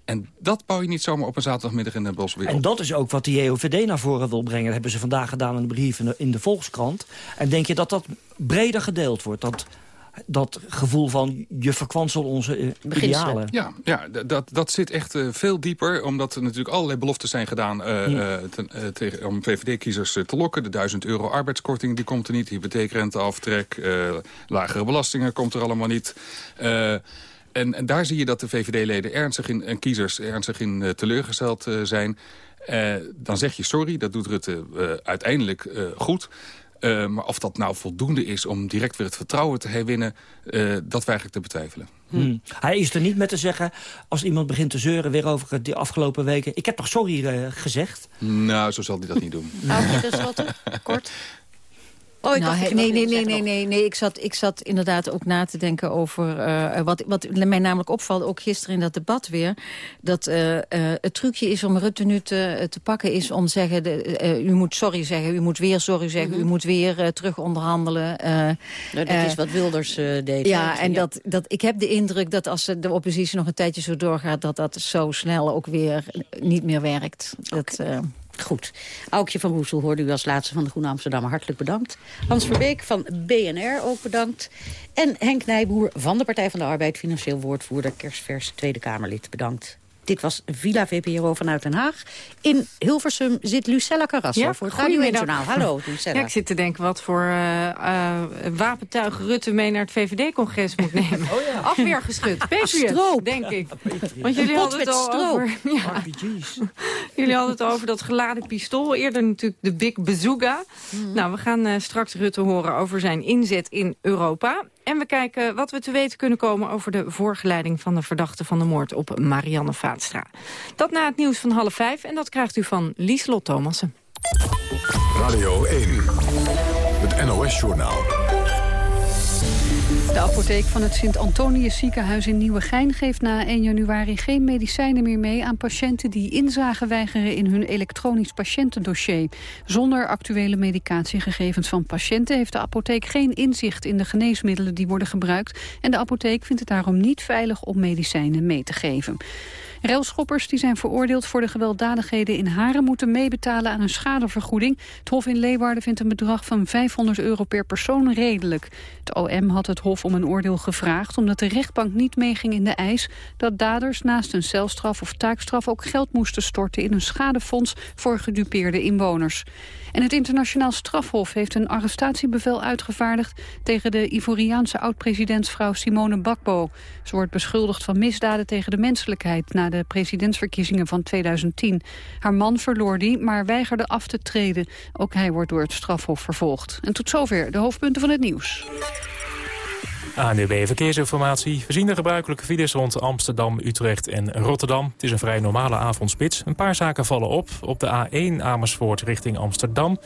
En dat bouw je niet zomaar op een zaterdagmiddag in Den Bosch weer En dat is ook wat de JOVD naar voren wil brengen. Dat hebben ze vandaag gedaan in de brief in de, de Volkskrant. En denk je dat dat breder gedeeld wordt? Dat gevoel van je verkwanselt onze eh, idealen. Ja, ja dat, dat zit echt eh, veel dieper. Omdat er natuurlijk allerlei beloftes zijn gedaan... eh, Ja. ten- tegen, om VVD-kiezers te lokken. De 1000 euro arbeidskorting die komt er niet. Hypotheekrenteaftrek. eh lagere belastingen komt er allemaal niet. Eh, En, en daar zie je dat de VVD-leden ernstig in, en kiezers ernstig in teleurgesteld zijn. dan zeg je sorry, dat doet Rutte uiteindelijk goed. Uh, maar of dat nou voldoende is om direct weer het vertrouwen te herwinnen... Uh, dat weig ik te betwijfelen. Hmm. Hij is er niet met te zeggen, als iemand begint te zeuren... weer over de afgelopen weken... ik heb toch sorry uh, gezegd? Nou, zo zal hij dat niet doen. Nou, dat is wat kort. Ik nou, nee, nee, nee, nee, nee, nee. Ik zat, ik zat inderdaad ook na te denken over uh, wat, wat mij namelijk opvalt, ook gisteren in dat debat weer, dat uh, uh, het trucje is om Rutte nu te, te pakken is om te zeggen, de, u moet sorry zeggen, u moet weer sorry zeggen, mm -hmm. u moet weer terug onderhandelen. Nou, dat is wat Wilders deed. Ja, en ja. Dat, dat, ik heb de indruk dat als de oppositie nog een tijdje zo doorgaat, dat dat zo snel ook weer niet meer werkt. Okay. Dat, Goed. Aukje van Roesel hoorde u als laatste van de Groene Amsterdammer. Hartelijk bedankt. Hans Verbeek van BNR ook bedankt. En Henk Nijboer van de Partij van de Arbeid, financieel woordvoerder, kerstvers Tweede Kamerlid. Bedankt. Dit was Villa VPRO vanuit Den Haag. In Hilversum zit Lucella Carrasso ja, voor het Radio 1 Journaal. Hallo, Lucella. Ja, ik zit te denken wat voor uh, uh, wapentuig Rutte mee naar het VVD-congres moet nemen. Oh ja. Afweergeschut, Patriot, denk ik. Want jullie hadden het al over... Ja. jullie hadden het over dat geladen pistool. Eerder natuurlijk de Big Bazooka. Hmm. Nou, we gaan uh, straks Rutte horen over zijn inzet in Europa. En we kijken wat we te weten kunnen komen over de voorgeleiding van de verdachte van de moord op Marianne Vaatstra. Dat na het nieuws van half vijf en dat krijgt u van Lieslot Thomassen. Radio 1, het NOS-journaal. De apotheek van het Sint-Antonius ziekenhuis in Nieuwegein geeft na 1 januari geen medicijnen meer mee aan patiënten die inzage weigeren in hun elektronisch patiëntendossier. Zonder actuele medicatiegegevens van patiënten heeft de apotheek geen inzicht in de geneesmiddelen die worden gebruikt en de apotheek vindt het daarom niet veilig om medicijnen mee te geven. Railschoppers die zijn veroordeeld voor de gewelddadigheden in Haren... moeten meebetalen aan een schadevergoeding. Het Hof in Leeuwarden vindt een bedrag van 500 euro per persoon redelijk. Het OM had het Hof om een oordeel gevraagd... omdat de rechtbank niet meeging in de eis... dat daders naast een celstraf of taakstraf ook geld moesten storten... in een schadefonds voor gedupeerde inwoners. En het internationaal strafhof heeft een arrestatiebevel uitgevaardigd... tegen de Ivoriaanse oud-presidentsvrouw Simone Bakbo. Ze wordt beschuldigd van misdaden tegen de menselijkheid... na de presidentsverkiezingen van 2010. Haar man verloor die, maar weigerde af te treden. Ook hij wordt door het strafhof vervolgd. En tot zover de hoofdpunten van het nieuws. ANUB Verkeersinformatie. We zien de gebruikelijke files rond Amsterdam, Utrecht en Rotterdam. Het is een vrij normale avondspits. Een paar zaken vallen op. Op de A1 Amersfoort richting Amsterdam.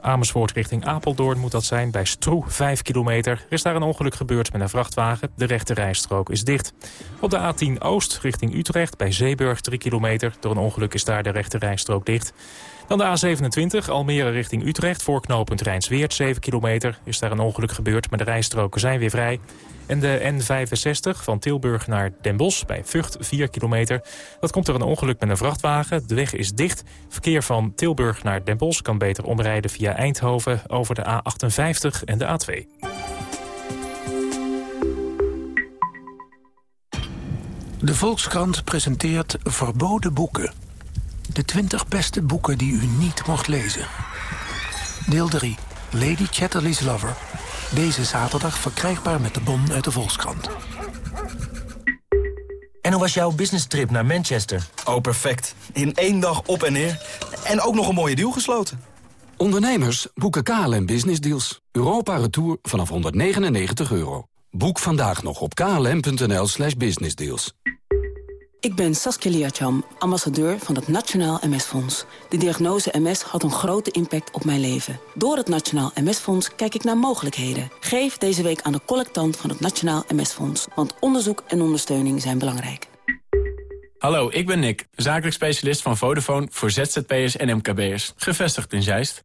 Amersfoort richting Apeldoorn moet dat zijn. Bij Stroe 5 kilometer. Er is daar een ongeluk gebeurd met een vrachtwagen. De rechte rijstrook is dicht. Op de A10 Oost richting Utrecht bij Zeeburg 3 kilometer. Door een ongeluk is daar de rechte rijstrook dicht. Dan de A27 Almere richting Utrecht. Voor knooppunt Rijnsweert 7 kilometer. Is daar een ongeluk gebeurd, maar de rijstroken zijn weer vrij. En de N65 van Tilburg naar Den Bosch bij Vught 4 kilometer. Dat komt door een ongeluk met een vrachtwagen. De weg is dicht. Verkeer van Tilburg naar Den Bosch kan beter omrijden via Eindhoven over de A58 en de A2. De Volkskrant presenteert verboden boeken. De 20 beste boeken die u niet mocht lezen. Deel 3. Lady Chatterley's Lover. Deze zaterdag verkrijgbaar met de bon uit de Volkskrant. En hoe was jouw business trip naar Manchester? Oh, perfect. In één dag op en neer. En ook nog een mooie deal gesloten. Ondernemers boeken KLM Business Deals. Europa Retour vanaf 199 euro. Boek vandaag nog op klm.nl slash businessdeals. Ik ben Saskia Liacham, ambassadeur van het Nationaal MS-fonds. De diagnose MS had een grote impact op mijn leven. Door het Nationaal MS-fonds kijk ik naar mogelijkheden. Geef deze week aan de collectant van het Nationaal MS-fonds. Want onderzoek en ondersteuning zijn belangrijk. Hallo, ik ben Nick, zakelijk specialist van Vodafone voor ZZP'ers en MKB'ers. Gevestigd in Zeist.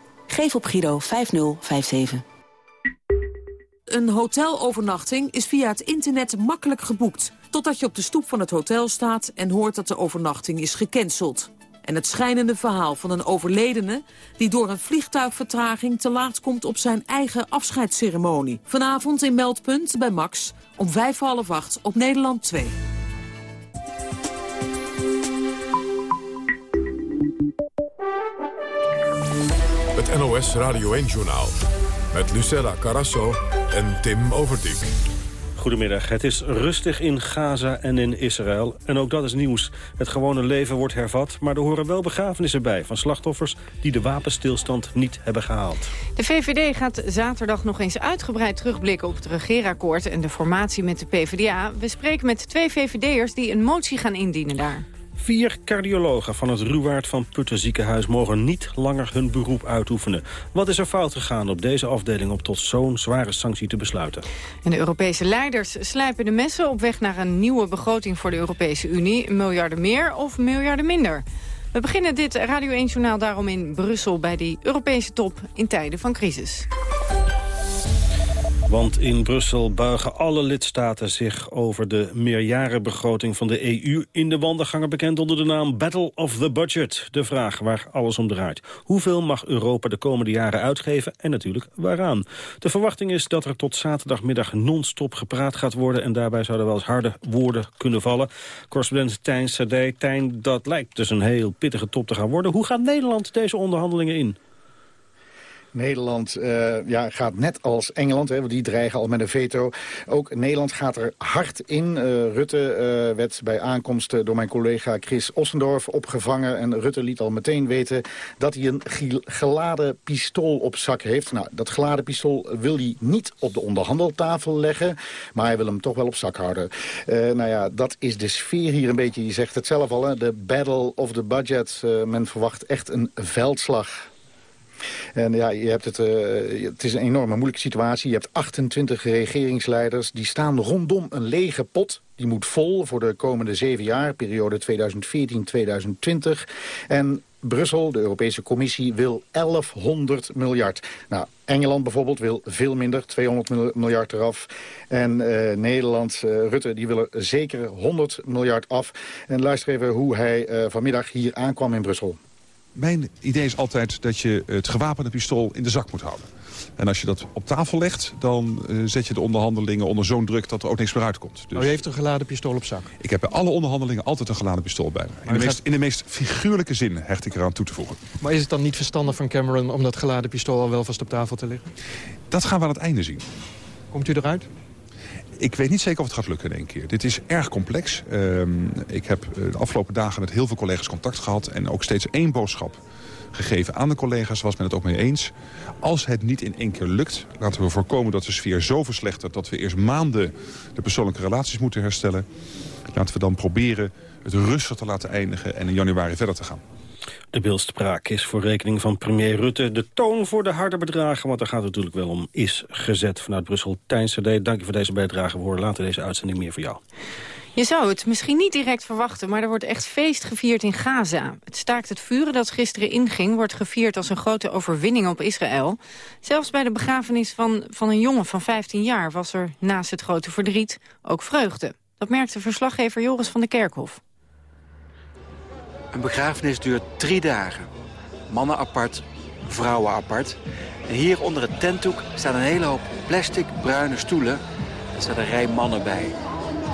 Geef op Giro 5057. Een hotelovernachting is via het internet makkelijk geboekt. Totdat je op de stoep van het hotel staat en hoort dat de overnachting is gecanceld. En het schijnende verhaal van een overledene... die door een vliegtuigvertraging te laat komt op zijn eigen afscheidsceremonie. Vanavond in Meldpunt bij Max om vijf half acht op Nederland 2. Het NOS Radio 1-journaal. Met Lucella Carasso en Tim Overdijk. Goedemiddag. Het is rustig in Gaza en in Israël. En ook dat is nieuws. Het gewone leven wordt hervat, maar er horen wel begrafenissen bij... van slachtoffers die de wapenstilstand niet hebben gehaald. De VVD gaat zaterdag nog eens uitgebreid terugblikken op het regeerakkoord... en de formatie met de PvdA. We spreken met twee VVD'ers die een motie gaan indienen daar. Vier cardiologen van het Ruwaard van Putten ziekenhuis mogen niet langer hun beroep uitoefenen. Wat is er fout gegaan op deze afdeling om tot zo'n zware sanctie te besluiten? En de Europese leiders slijpen de messen op weg naar een nieuwe begroting voor de Europese Unie. Miljarden meer of miljarden minder? We beginnen dit Radio 1-journaal daarom in Brussel bij die Europese top in tijden van crisis. Want in Brussel buigen alle lidstaten zich over de meerjarenbegroting van de EU... in de wandelgangen bekend onder de naam Battle of the Budget. De vraag waar alles om draait. Hoeveel mag Europa de komende jaren uitgeven en natuurlijk waaraan? De verwachting is dat er tot zaterdagmiddag non-stop gepraat gaat worden... en daarbij zouden wel eens harde woorden kunnen vallen. Correspondent Tijn Sade. Tijn, dat lijkt dus een heel pittige top te gaan worden. Hoe gaat Nederland deze onderhandelingen in? Nederland uh, ja, gaat net als Engeland, hè, want die dreigen al met een veto. Ook Nederland gaat er hard in. Uh, Rutte uh, werd bij aankomst door mijn collega Chris Ossendorf opgevangen. En Rutte liet al meteen weten dat hij een geladen pistool op zak heeft. Nou, dat geladen pistool wil hij niet op de onderhandeltafel leggen. Maar hij wil hem toch wel op zak houden. nou ja, dat is de sfeer hier een beetje. Je zegt het zelf al, hè, de battle of the budget. men verwacht echt een veldslag. En ja, je hebt het, uh, het is een enorme moeilijke situatie. Je hebt 28 regeringsleiders die staan rondom een lege pot. Die moet vol voor de komende zeven jaar, periode 2014-2020. En Brussel, de Europese Commissie, wil 1100 miljard. Nou, Engeland bijvoorbeeld wil veel minder, 200 miljard eraf. En uh, Nederland, uh, Rutte, die willen zeker 100 miljard af. En luister even hoe hij vanmiddag hier aankwam in Brussel. Mijn idee is altijd dat je het gewapende pistool in de zak moet houden. En als je dat op tafel legt, dan uh, zet je de onderhandelingen onder zo'n druk dat er ook niks meer uitkomt. Dus... Oh, u heeft een geladen pistool op zak? Ik heb bij alle onderhandelingen altijd een geladen pistool bij me. In de, meest, in de meest figuurlijke zin hecht ik eraan toe te voegen. Maar is het dan niet verstandig van Cameron om dat geladen pistool al wel vast op tafel te leggen? Dat gaan we aan het einde zien. Komt u eruit? Ik weet niet zeker of het gaat lukken in één keer. Dit is erg complex. Uh, ik heb de afgelopen dagen met heel veel collega's contact gehad... en ook steeds één boodschap gegeven aan de collega's, was men het ook mee eens. Als het niet in één keer lukt, laten we voorkomen dat de sfeer zo verslechtert... dat we eerst maanden de persoonlijke relaties moeten herstellen. Laten we dan proberen het rustig te laten eindigen en in januari verder te gaan. De beeldspraak is voor rekening van premier Rutte de toon voor de harde bedragen. Want daar gaat het natuurlijk wel om, is gezet vanuit Brussel. Tijn CD, dank je voor deze bijdrage. We horen later deze uitzending meer voor jou. Je zou het misschien niet direct verwachten, maar er wordt echt feest gevierd in Gaza. Het staakt het vuren dat gisteren inging wordt gevierd als een grote overwinning op Israël. Zelfs bij de begrafenis van, van een jongen van 15 jaar was er naast het grote verdriet ook vreugde. Dat merkte verslaggever Joris van de Kerkhof. Een begrafenis duurt drie dagen. Mannen apart, vrouwen apart. En hier onder het tentdoek staan een hele hoop plastic bruine stoelen. Er staat een rij mannen bij.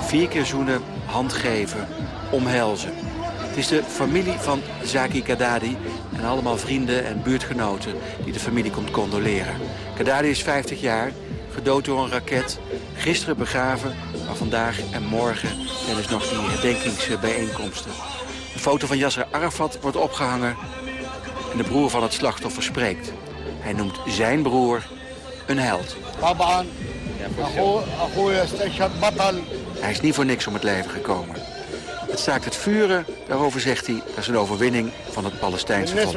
Vier keer zoenen, hand geven, omhelzen. Het is de familie van Zaki Kadadi en allemaal vrienden en buurtgenoten die de familie komt condoleren. Kadadi is 50 jaar, gedood door een raket, gisteren begraven, maar vandaag en morgen tijdens nog die herdenkingsbijeenkomsten. Een foto van Yasser Arafat wordt opgehangen en de broer van het slachtoffer spreekt. Hij noemt zijn broer een held. Hij is niet voor niks om het leven gekomen. Het staakt het vuren, daarover zegt hij, dat is een overwinning van het Palestijnse volk.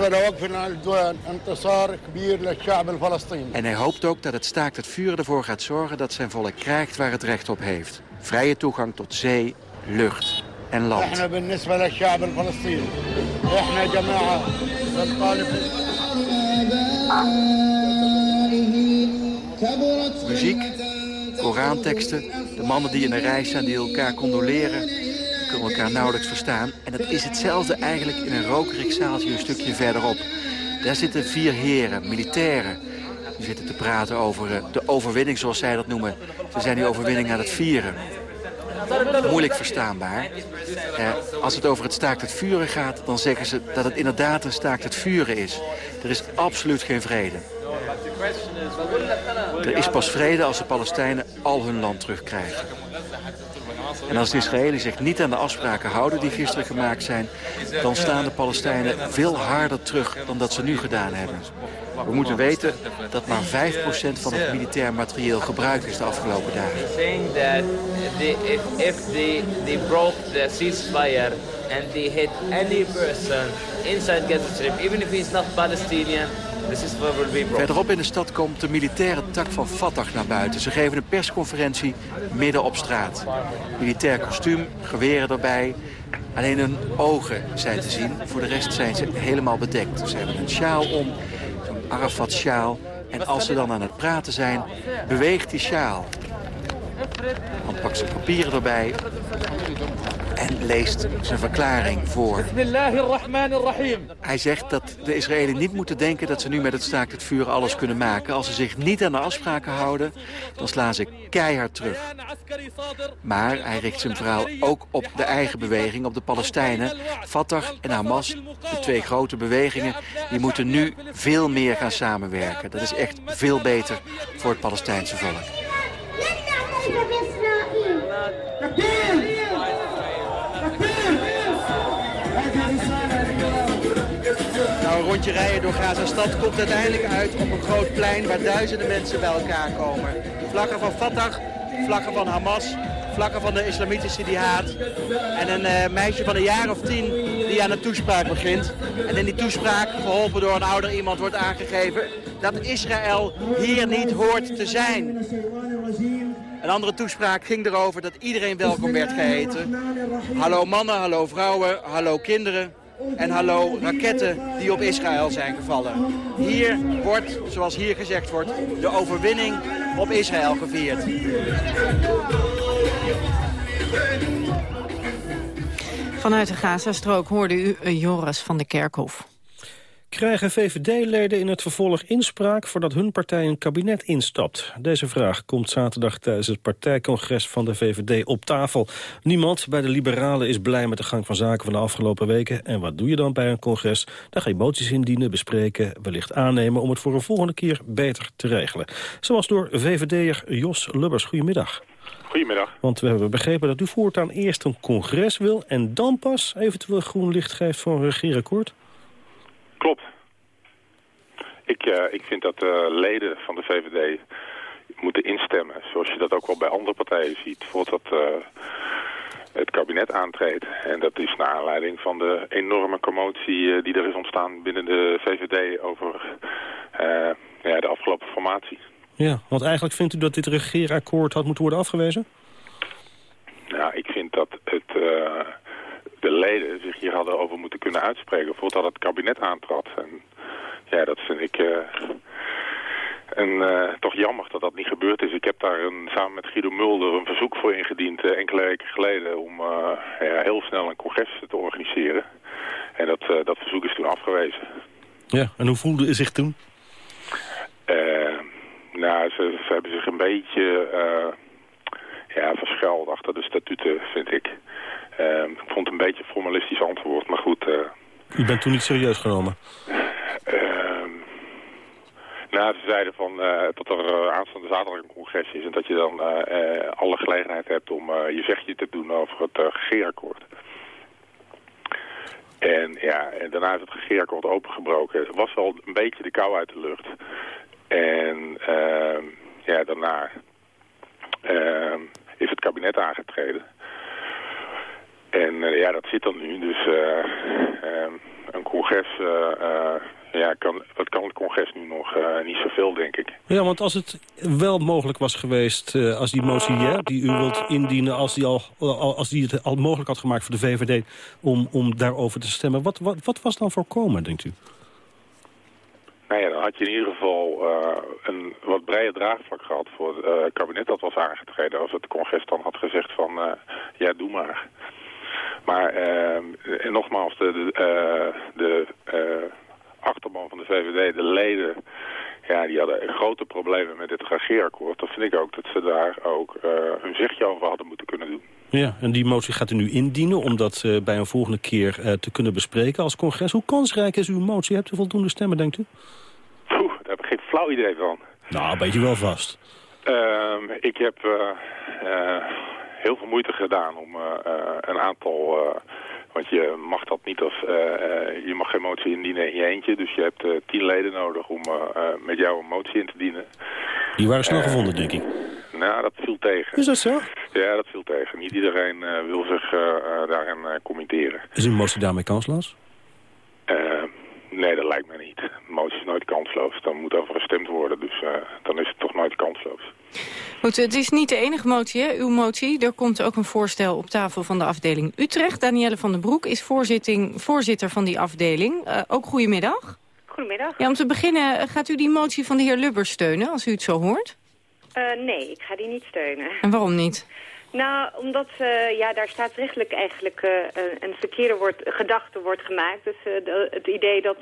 En hij hoopt ook dat het staakt het vuren ervoor gaat zorgen dat zijn volk krijgt waar het recht op heeft. Vrije toegang tot zee, lucht en land. Muziek, Koranteksten. De mannen die in een rij staan, die elkaar condoleren, kunnen elkaar nauwelijks verstaan. En dat is hetzelfde eigenlijk in een rokerig zaaltje een stukje verderop. Daar zitten vier heren, militairen. Die zitten te praten over eh, de overwinning, zoals zij dat noemen. Ze zijn die overwinning aan het vieren. Moeilijk verstaanbaar. Als het over het staakt het vuren gaat, dan zeggen ze dat het inderdaad een staakt het vuren is. Er is absoluut geen vrede. Er is pas vrede als de Palestijnen al hun land terugkrijgen. En als de Israëli zich niet aan de afspraken houden die gisteren gemaakt zijn... dan staan de Palestijnen veel harder terug dan dat ze nu gedaan hebben. We moeten weten dat maar 5% van het militair materieel gebruikt is de afgelopen dagen. And they hit any person inside Gaza Strip, even if he's not Palestinian, Verderop in de stad komt de militaire tak van Fatah naar buiten. Ze geven een persconferentie midden op straat. Militair kostuum, geweren erbij. Alleen hun ogen zijn te zien. Voor de rest zijn ze helemaal bedekt. Ze hebben een sjaal om, zo'n Arafat-sjaal. En als ze dan aan het praten zijn, beweegt die sjaal. Dan pakt ze papieren erbij en leest zijn verklaring voor. Hij zegt dat de Israëli's niet moeten denken dat ze nu met het staakt het vuur alles kunnen maken. Als ze zich niet aan de afspraken houden, dan slaan ze keihard terug. Maar hij richt zijn verhaal ook op de eigen beweging, op de Palestijnen. Fatah en Hamas, de twee grote bewegingen, die moeten nu veel meer gaan samenwerken. Dat is echt veel beter voor het Palestijnse volk. Een rondje rijden door Gaza-stad komt uiteindelijk uit op een groot plein waar duizenden mensen bij elkaar komen. Vlaggen van Fatah, vlaggen van Hamas, vlaggen van de islamitische jihad. En een uh, meisje van een jaar of tien die aan een toespraak begint. En in die toespraak, geholpen door een ouder iemand, wordt aangegeven dat Israël hier niet hoort te zijn. Een andere toespraak ging erover dat iedereen welkom werd geheten. Hallo mannen, hallo vrouwen, hallo kinderen en hallo raketten die op Israël zijn gevallen. Hier wordt, zoals hier gezegd wordt, de overwinning op Israël gevierd. Vanuit de Gazastrook hoorde u Joris van de Kerkhof. Krijgen VVD-leden in het vervolg inspraak voordat hun partij een kabinet instapt? Deze vraag komt zaterdag tijdens het partijcongres van de VVD op tafel. Niemand bij de liberalen is blij met de gang van zaken van de afgelopen weken. En wat doe je dan bij een congres? Daar ga je moties indienen, bespreken, wellicht aannemen... om het voor een volgende keer beter te regelen. Zoals door VVD'er Jos Lubbers. Goedemiddag. Goedemiddag. Want we hebben begrepen dat u voortaan eerst een congres wil... en dan pas eventueel groen licht geeft voor een regeerakkoord? Klopt. Ik, uh, ik vind dat uh, leden van de VVD moeten instemmen. Zoals je dat ook wel bij andere partijen ziet. Voordat uh, het kabinet aantreedt. En dat is naar aanleiding van de enorme commotie die er is ontstaan binnen de VVD over ja, de afgelopen formatie. Ja, want eigenlijk vindt u dat dit regeerakkoord had moeten worden afgewezen? Nou, ik vind dat het leden zich hier hadden over moeten kunnen uitspreken voordat het kabinet aantrad. En ja, dat vind ik uh, en, uh, toch jammer dat dat niet gebeurd is. Ik heb daar een, samen met Guido Mulder een verzoek voor ingediend uh, enkele weken geleden om ja, heel snel een congres te organiseren. En dat, dat verzoek is toen afgewezen. Ja, en hoe voelde u zich toen? nou, ze, ze, hebben zich een beetje ja, verschuild achter de statuten, vind ik. Uh, ik vond het een beetje een formalistisch antwoord, maar goed... Uh, U bent toen niet serieus genomen? Uh, nou, ze zeiden van, uh, dat er aanstaande zaterdag een congres is... en dat je dan alle gelegenheid hebt om je zegje te doen over het regeerakkoord. En ja, en daarna is het regeerakkoord opengebroken. Er was wel een beetje de kou uit de lucht. En ehm, ja, daarna ehm, is het kabinet aangetreden... En uh, ja, dat zit dan nu. Dus uh, uh, een congres, ja, kan, dat kan het congres nu nog niet zoveel, denk ik. Ja, want als het wel mogelijk was geweest, als die motie ja, die u wilt indienen... Als die, al, als die het al mogelijk had gemaakt voor de VVD om, om daarover te stemmen... Wat, wat, wat was dan voorkomen, denkt u? Nou ja, dan had je in ieder geval uh, een wat breder draagvlak gehad voor het uh, kabinet dat was aangetreden. Als het congres dan had gezegd van, uh, ja, doe maar. Maar en nogmaals, de, de, de achterban van de VVD, de leden, ja, die hadden grote problemen met dit regeerakkoord. Dat vind ik ook dat ze daar ook hun zichtje over hadden moeten kunnen doen. Ja, en die motie gaat u nu indienen om dat uh, bij een volgende keer uh, te kunnen bespreken als congres. Hoe kansrijk is uw motie? Hebt u voldoende stemmen, denkt u? Daar heb ik geen flauw idee van. Nou, een beetje wel vast. Uh, ik heb uh, heel veel moeite gedaan om een aantal... want je mag dat niet als... je mag geen motie indienen in je eentje. Dus je hebt tien leden nodig om met jou een motie in te dienen. Die waren snel gevonden, denk ik. Nou, dat viel tegen. Is dat zo? Ja, dat viel tegen. Niet iedereen uh, wil zich uh, daarin uh, committeren. Is uw motie daarmee kansloos? Nee, dat lijkt me niet. De motie is nooit kansloos. Dan moet over gestemd worden, dus dan is het toch nooit kansloos. Goed, het is niet de enige motie, hè? uw motie. Er komt ook een voorstel op tafel van de afdeling Utrecht. Danielle van den Broek is voorzitter van die afdeling. ook goedemiddag. Goedemiddag. Ja, om te beginnen, gaat u die motie van de heer Lubbers steunen, als u het zo hoort? Uh, nee, ik ga die niet steunen. En waarom niet? Nou, omdat uh, ja, daar staatsrechtelijk eigenlijk uh, een verkeerde wordt, gedachte wordt gemaakt. Dus de, het idee dat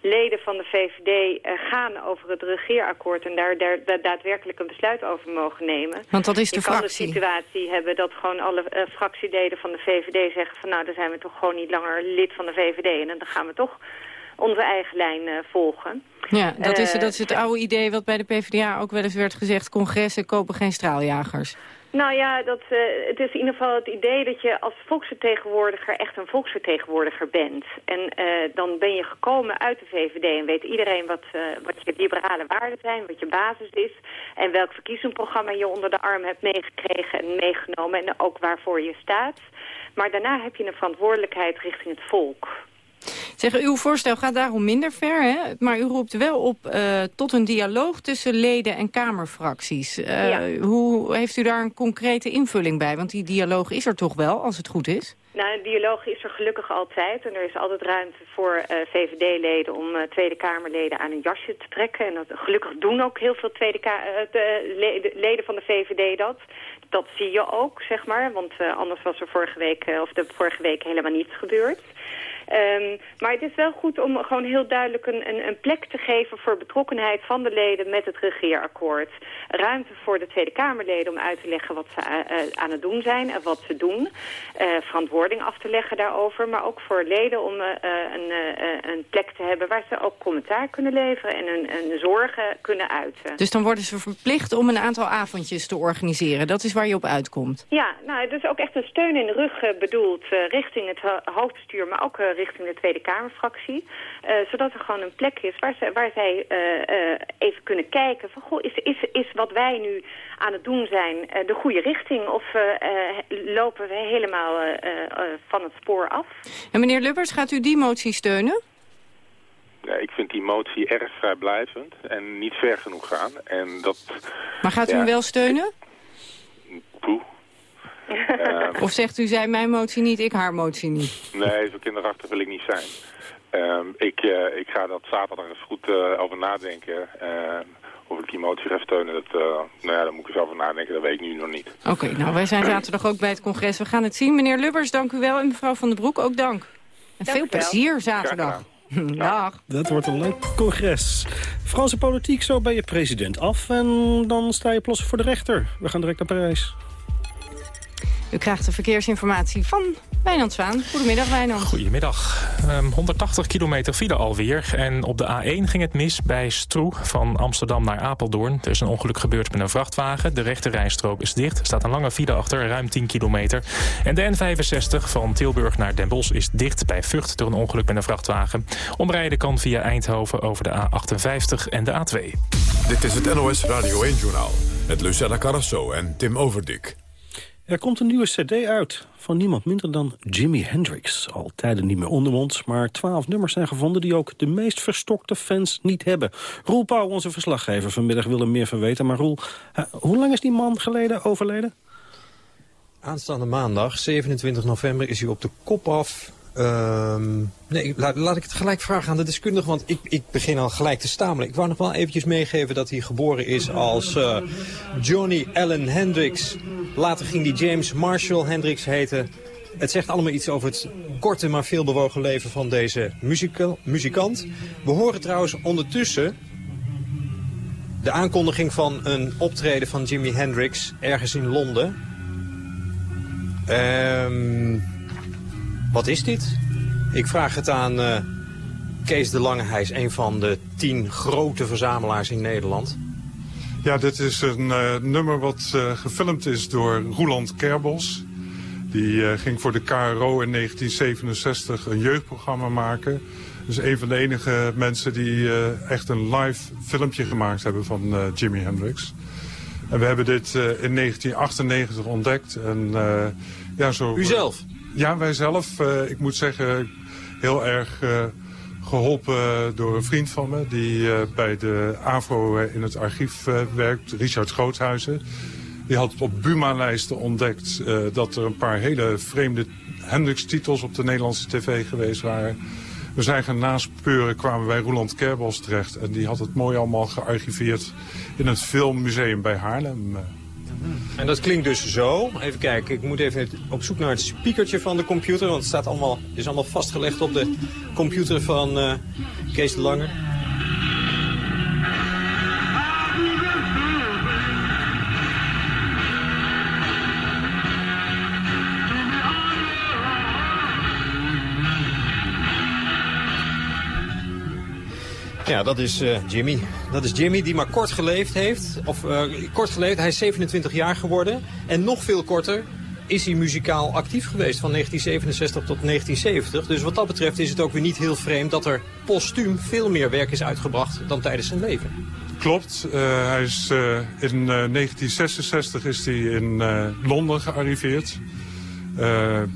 leden van de VVD gaan over het regeerakkoord... en daar, daar, daar, daadwerkelijk een besluit over mogen nemen. Want dat is de Je fractie. kan de situatie hebben dat gewoon alle fractieleden van de VVD zeggen... van nou, dan zijn we toch gewoon niet langer lid van de VVD... en dan gaan we toch onze eigen lijn uh, volgen. Ja, dat is, dat is het oude idee wat bij de PvdA ook wel eens werd gezegd... congressen kopen geen straaljagers. Nou ja, dat, uh, het is in ieder geval het idee dat je als volksvertegenwoordiger echt een volksvertegenwoordiger bent. En uh, dan ben je gekomen uit de VVD en weet iedereen wat, uh, wat je liberale waarden zijn, wat je basis is. En welk verkiezingsprogramma je onder de arm hebt meegekregen en meegenomen en ook waarvoor je staat. Maar daarna heb je een verantwoordelijkheid richting het volk. Zeg, uw voorstel gaat daarom minder ver, hè? maar u roept wel op uh, tot een dialoog tussen leden en Kamerfracties. Uh, ja. Hoe heeft u daar een concrete invulling bij? Want die dialoog is er toch wel, als het goed is? Nou, een dialoog is er gelukkig altijd. En er is altijd ruimte voor uh, VVD-leden om uh, Tweede Kamerleden aan een jasje te trekken. En dat, gelukkig doen ook heel veel tweede uh, de leden, leden van de VVD dat. Dat zie je ook, zeg maar. Want anders was er vorige week, of de vorige week helemaal niets gebeurd. Um, maar het is wel goed om gewoon heel duidelijk een, een, een, plek te geven voor betrokkenheid van de leden met het regeerakkoord. Ruimte voor de Tweede Kamerleden om uit te leggen wat ze uh, aan het doen zijn en wat ze doen. Uh, verantwoording af te leggen daarover. Maar ook voor leden om uh, een, een, plek te hebben waar ze ook commentaar kunnen leveren en een zorgen kunnen uiten. Dus dan worden ze verplicht om een aantal avondjes te organiseren. Dat is waar je op uitkomt. Ja, nou, het is ook echt een steun in de rug bedoeld richting het hoofdbestuur, maar ook richting de Tweede Kamerfractie. Uh, zodat er gewoon een plek is waar, ze, waar zij uh, uh, even kunnen kijken... van goh, is, is, is wat wij nu aan het doen zijn de goede richting... of lopen we helemaal van het spoor af? En meneer Lubbers, gaat u die motie steunen? Ja, ik vind die motie erg vrijblijvend en niet ver genoeg gaan. En dat, maar gaat u ja, hem wel steunen? Uh, of zegt u, zij mijn motie niet, ik haar motie niet? Nee, zo kinderachtig wil ik niet zijn. Uh, ik, uh, ik ga dat zaterdag eens goed uh, over nadenken. of ik die motie ga steunen, dat, nou ja, daar moet ik eens over nadenken. Dat weet ik nu nog niet. Oké, okay, nou wij zijn zaterdag ook bij het congres. We gaan het zien. Meneer Lubbers, dank u wel. En mevrouw Van den Broek, ook dank. En dank veel plezier zaterdag. Dag. Dat wordt een leuk congres. Franse politiek, zo ben je president af en dan sta je plots voor de rechter. We gaan direct naar Parijs. U krijgt de verkeersinformatie van Wijnand Zwaan. Goedemiddag, Wijnand. Goedemiddag. Um, 180 kilometer file alweer. En op de A1 ging het mis bij Stroe van Amsterdam naar Apeldoorn. Er is een ongeluk gebeurd met een vrachtwagen. De rechte rijstrook is dicht. Er staat een lange file achter, ruim 10 kilometer. En de N65 van Tilburg naar Den Bosch is dicht bij Vught... door een ongeluk met een vrachtwagen. Omrijden kan via Eindhoven over de A58 en de A2. Dit is het NOS Radio 1-journaal. Met Lucella Carrasso en Tim Overdik. Er komt een nieuwe cd uit van niemand minder dan Jimi Hendrix. Al tijden niet meer onder ons, maar twaalf nummers zijn gevonden... die ook de meest verstokte fans niet hebben. Roel Pauw, onze verslaggever, vanmiddag wil er meer van weten. Maar Roel, uh, hoe lang is die man geleden overleden? Aanstaande maandag, 27 november, is hij op de kop af Ehm, nee, laat, ik het gelijk vragen aan de deskundige, want ik, ik begin al gelijk te stamelen. Ik wou nog wel eventjes meegeven dat hij geboren is als uh, Johnny Allen Hendricks. Later ging hij James Marshall Hendricks heten. Het zegt allemaal iets over het korte maar veelbewogen leven van deze muzikant. We horen trouwens ondertussen de aankondiging van een optreden van Jimi Hendrix ergens in Londen. Ehm... Wat is dit? Ik vraag het aan uh, Kees de Lange. Hij is een van de tien grote verzamelaars in Nederland. Ja, dit is een uh, nummer wat uh, gefilmd is door Roeland Kerbos. Die ging voor de KRO in 1967 een jeugdprogramma maken. Dus een van de enige mensen die echt een live filmpje gemaakt hebben van Jimi Hendrix. En we hebben dit in 1998 ontdekt. En, ja, zo, U zelf? Ja, wij zelf. Uh, ik moet zeggen, heel erg uh, geholpen door een vriend van me... die uh, bij de AVRO in het archief werkt, Richard Groothuizen. Die had op Buma-lijsten ontdekt dat er een paar hele vreemde Hendrix-titels... op de Nederlandse tv geweest waren. We zijn gaan naspeuren, kwamen bij Roland Kerbos terecht... en die had het mooi allemaal gearchiveerd in het Filmmuseum bij Haarlem... En dat klinkt dus zo. Even kijken, ik moet even op zoek naar het speakertje van de computer. Want het staat allemaal, is allemaal vastgelegd op de computer van uh, Kees de Lange. Ja, dat is uh, Jimmy. Dat is Jimmy die maar kort geleefd heeft. Of uh, kort geleefd, hij is 27 jaar geworden. En nog veel korter is hij muzikaal actief geweest van 1967 tot 1970. Dus wat dat betreft is het ook weer niet heel vreemd dat er postuum veel meer werk is uitgebracht dan tijdens zijn leven. Klopt. Uh, hij is, in 1966 is hij in Londen gearriveerd.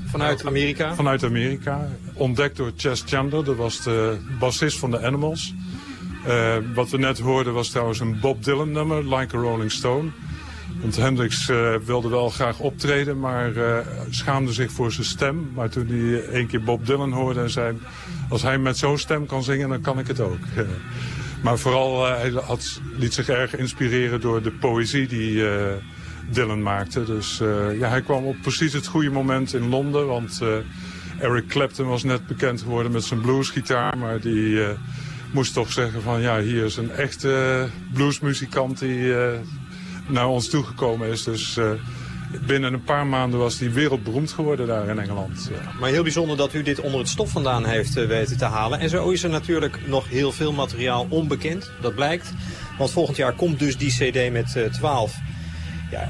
vanuit Amerika? Vanuit Amerika. Ontdekt door Chess Chandler, dat was de bassist van de Animals. Uh, wat we net hoorden was trouwens een Bob Dylan nummer, Like a Rolling Stone. Want Hendrix uh, wilde wel graag optreden, maar uh, schaamde zich voor zijn stem. Maar toen hij een keer Bob Dylan hoorde en zei... als hij met zo'n stem kan zingen, dan kan ik het ook. maar vooral, hij had, liet zich erg inspireren door de poëzie die Dylan maakte. Dus ja, hij kwam op precies het goede moment in Londen, want... Eric Clapton was net bekend geworden met zijn bluesgitaar, maar die moest toch zeggen van ja, hier is een echte bluesmuzikant die uh, naar ons toegekomen is. Dus uh, binnen een paar maanden was hij wereldberoemd geworden daar in Engeland. Maar heel bijzonder dat u dit onder het stof vandaan heeft weten te halen. En zo is er natuurlijk nog heel veel materiaal onbekend, dat blijkt. Want volgend jaar komt dus die cd met 12. Ja,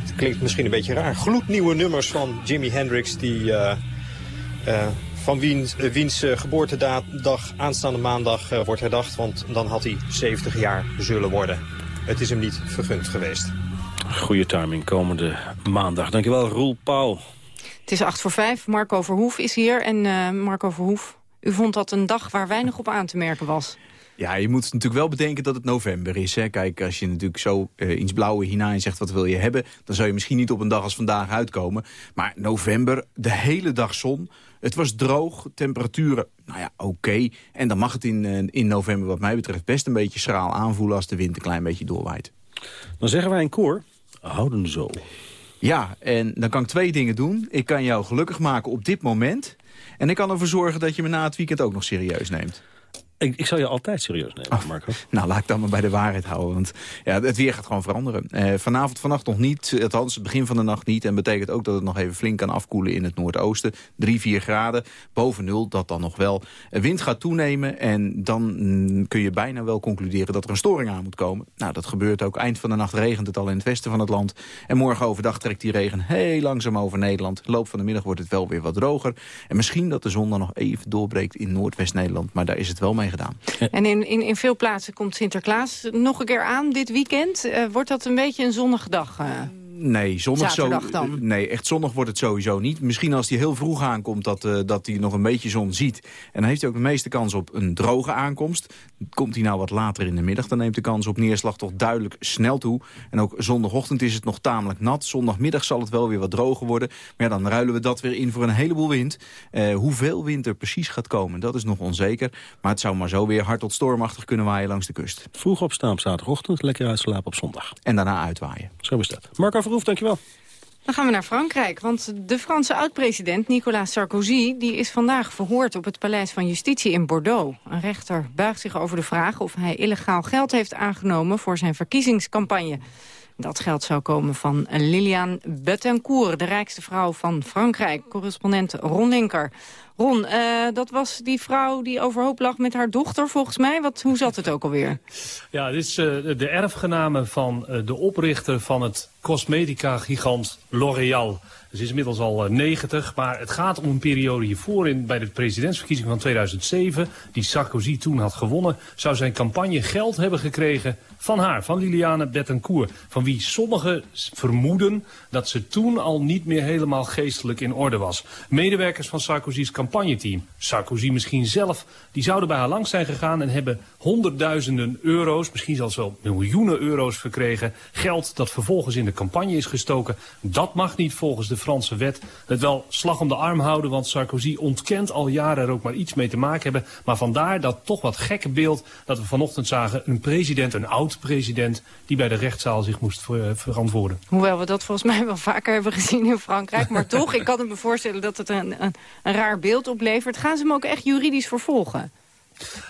het klinkt misschien een beetje raar. Gloednieuwe nummers van Jimi Hendrix die van wiens, eh, wiens eh, geboortedag aanstaande maandag uh, wordt herdacht. Want dan had hij 70 jaar zullen worden. Het is hem niet vergund geweest. Goede timing komende maandag. Dankjewel Roel Pauw. Het is acht voor vijf. Marco Verhoef is hier. En uh, Marco Verhoef, u vond dat een dag waar weinig op aan te merken was. Ja, je moet natuurlijk wel bedenken dat het november is. Hè. Kijk, als je natuurlijk zo uh, iets blauwe hinein zegt wat wil je hebben... dan zou je misschien niet op een dag als vandaag uitkomen. Maar november, de hele dag zon... Het was droog, temperaturen, nou ja, oké. En dan mag het in, eh, in november wat mij betreft best een beetje schraal aanvoelen... als de wind een klein beetje doorwaait. Dan zeggen wij in koor, houden zo. Ja, en dan kan ik twee dingen doen. Ik kan jou gelukkig maken op dit moment... en ik kan ervoor zorgen dat je me na het weekend ook nog serieus neemt. Ik, ik zou je altijd serieus nemen, oh, Marco. Nou, laat ik dan maar bij de waarheid houden. Want ja, het weer gaat gewoon veranderen. Eh, vanavond, vannacht nog niet. Althans, het begin van de nacht niet. En betekent ook dat het nog even flink kan afkoelen in het noordoosten. 3, 4 graden. Boven nul, dat dan nog wel. Wind gaat toenemen. En dan mm, kun je bijna wel concluderen dat er een storing aan moet komen. Nou, dat gebeurt ook. Eind van de nacht regent het al in het westen van het land. En morgen overdag trekt die regen heel langzaam over Nederland. Loop van de middag wordt het wel weer wat droger. En misschien dat de zon dan nog even doorbreekt in Noordwest-Nederland. Maar daar is het wel mee gedaan. En in, in, in veel plaatsen komt Sinterklaas nog een keer aan dit weekend. Uh, wordt dat een beetje een zonnige dag? Uh? Nee, zonnig Zaterdag zo, dan? Nee, echt zonnig wordt het sowieso niet. Misschien als hij heel vroeg aankomt dat, uh, dat hij nog een beetje zon ziet. En dan heeft hij ook de meeste kans op een droge aankomst. Komt hij nou wat later in de middag, dan neemt de kans op neerslag toch duidelijk snel toe. En ook zondagochtend is het nog tamelijk nat. Zondagmiddag zal het wel weer wat droger worden. Maar ja, dan ruilen we dat weer in voor een heleboel wind. Uh, hoeveel wind er precies gaat komen, dat is nog onzeker. Maar het zou maar zo weer hard tot stormachtig kunnen waaien langs de kust. Vroeg opstaan op zaterdagochtend, lekker uitslapen op zondag. En daarna uitwaaien. Zo is dat. Marco Dankjewel. Dan gaan we naar Frankrijk, want de Franse oud-president Nicolas Sarkozy... die is vandaag verhoord op het Paleis van Justitie in Bordeaux. Een rechter buigt zich over de vraag of hij illegaal geld heeft aangenomen... voor zijn verkiezingscampagne. Dat geld zou komen van Liliane Bettencourt, de rijkste vrouw van Frankrijk. Correspondent Ron Linker. Ron, uh, dat was die vrouw die overhoop lag met haar dochter, volgens mij. Wat, hoe zat het ook alweer? Ja, dit is uh, de erfgename van uh, de oprichter van het cosmetica-gigant L'Oréal. Ze is inmiddels al 90, maar het gaat om een periode hiervoor. In, bij de presidentsverkiezing van 2007, die Sarkozy toen had gewonnen... zou zijn campagne geld hebben gekregen van haar, van Liliane Bettencourt. Van wie sommigen vermoeden dat ze toen al niet meer helemaal geestelijk in orde was. Medewerkers van Sarkozy's campagneteam, Sarkozy misschien zelf... die zouden bij haar langs zijn gegaan en hebben honderdduizenden euro's... misschien zelfs wel miljoenen euro's verkregen. Geld dat vervolgens in de campagne is gestoken. Dat mag niet volgens de Franse wet. Het wel slag om de arm houden, want Sarkozy ontkent al jaren er ook maar iets mee te maken hebben. Maar vandaar dat toch wat gekke beeld dat we vanochtend zagen... een president, een oud-president, die bij de rechtszaal zich moest ver verantwoorden. Hoewel we dat volgens mij wel vaker hebben gezien in Frankrijk. Maar toch, ik kan me voorstellen dat het een, een, een raar beeld oplevert. Gaan ze hem ook echt juridisch vervolgen?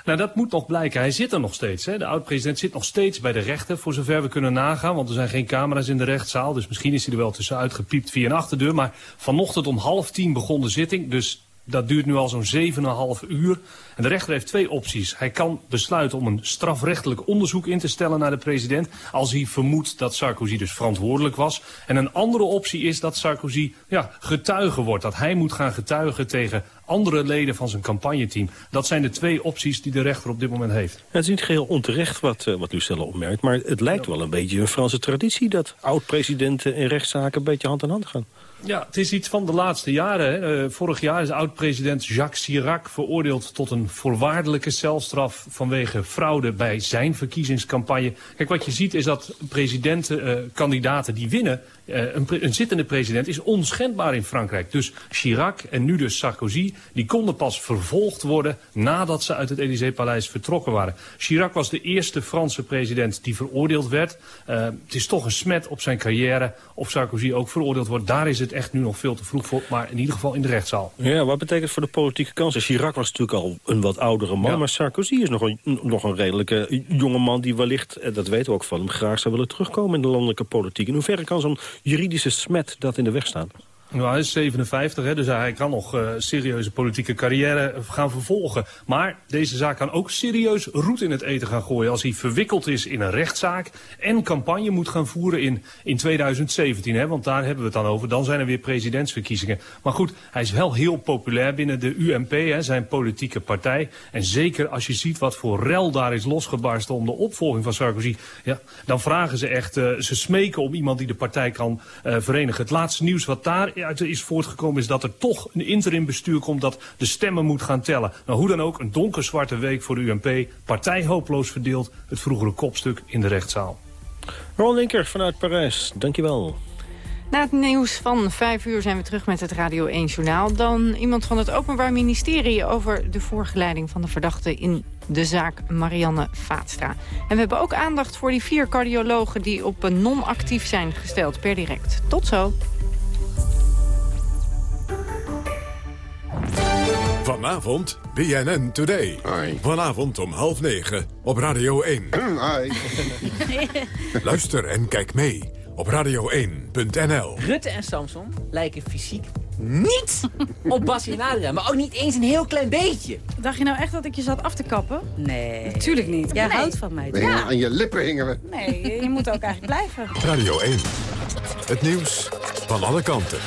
Nou, dat moet nog blijken. Hij zit er nog steeds. Hè. De oud-president zit nog steeds bij de rechter, voor zover we kunnen nagaan. Want er zijn geen camera's in de rechtszaal. Dus misschien is hij er wel tussenuit gepiept via een achterdeur. Maar vanochtend om half tien begon de zitting. Dus dat duurt nu al zo'n 7,5 uur. En de rechter heeft twee opties. Hij kan besluiten om een strafrechtelijk onderzoek in te stellen naar de president... als hij vermoedt dat Sarkozy dus verantwoordelijk was. En een andere optie is dat Sarkozy ja, getuige wordt. Dat hij moet gaan getuigen tegen andere leden van zijn campagneteam. Dat zijn de twee opties die de rechter op dit moment heeft. Het is niet geheel onterecht wat, uh, wat opmerkt... maar het lijkt wel een beetje een Franse traditie... dat oud-presidenten in rechtszaken een beetje hand in hand gaan. Ja, het is iets van de laatste jaren. Hè. Uh, vorig jaar is oud-president Jacques Chirac veroordeeld tot een voorwaardelijke celstraf vanwege fraude bij zijn verkiezingscampagne. Kijk, wat je ziet is dat presidentenkandidaten uh, die winnen, een, een, zittende president is onschendbaar in Frankrijk. Dus Chirac en nu dus Sarkozy, die konden pas vervolgd worden nadat ze uit het Élysée-paleis vertrokken waren. Chirac was de eerste Franse president die veroordeeld werd. Uh, het is toch een smet op zijn carrière. Of Sarkozy ook veroordeeld wordt, daar is het echt nu nog veel te vroeg voor. Maar in ieder geval in de rechtszaal. Ja, wat betekent het voor de politieke kansen? Chirac was natuurlijk al een wat oudere man, ja. maar Sarkozy is nog een, nog een redelijke jonge man die wellicht, dat weten we ook van hem, graag zou willen terugkomen in de landelijke politiek. In hoeverre kan zo'n juridische smet dat in de weg staan? Nou, hij is 57, hè, dus hij kan nog uh, serieuze politieke carrière gaan vervolgen. Maar deze zaak kan ook serieus roet in het eten gaan gooien... als hij verwikkeld is in een rechtszaak en campagne moet gaan voeren in, in 2017. Hè, want daar hebben we het dan over. Dan zijn er weer presidentsverkiezingen. Maar goed, hij is wel heel populair binnen de UMP, hè, zijn politieke partij. En zeker als je ziet wat voor rel daar is losgebarsten om de opvolging van Sarkozy... Ja, dan vragen ze echt, uh, ze smeken om iemand die de partij kan verenigen. Het laatste nieuws wat daar uit is voortgekomen is dat er toch een interim bestuur komt dat de stemmen moet gaan tellen. Nou, hoe dan ook, een donkerzwarte week voor de UMP. Partij hopeloos verdeeld, het vroegere kopstuk in de rechtszaal. Ron Linker vanuit Parijs, dankjewel. Na het nieuws van vijf uur zijn we terug met het Radio 1 Journaal. Dan iemand van het Openbaar Ministerie over de voorgeleiding van de verdachte in de zaak Marianne Vaatstra. En we hebben ook aandacht voor die vier cardiologen die op een non-actief zijn gesteld per direct. Tot zo. Vanavond BNN Today. Hoi. Vanavond om half negen op Radio 1. Hoi. Luister en kijk mee op radio1.nl. Rutte en Samson lijken fysiek niet op Bassie en Adriaan. Maar ook niet eens een heel klein beetje. Dacht je nou echt dat ik je zat af te kappen? Nee. Natuurlijk niet. Jij nee. houdt van mij. Nee, ja. Aan je lippen hingen we. Nee, je moet ook eigenlijk blijven. Radio 1. Het nieuws van alle kanten.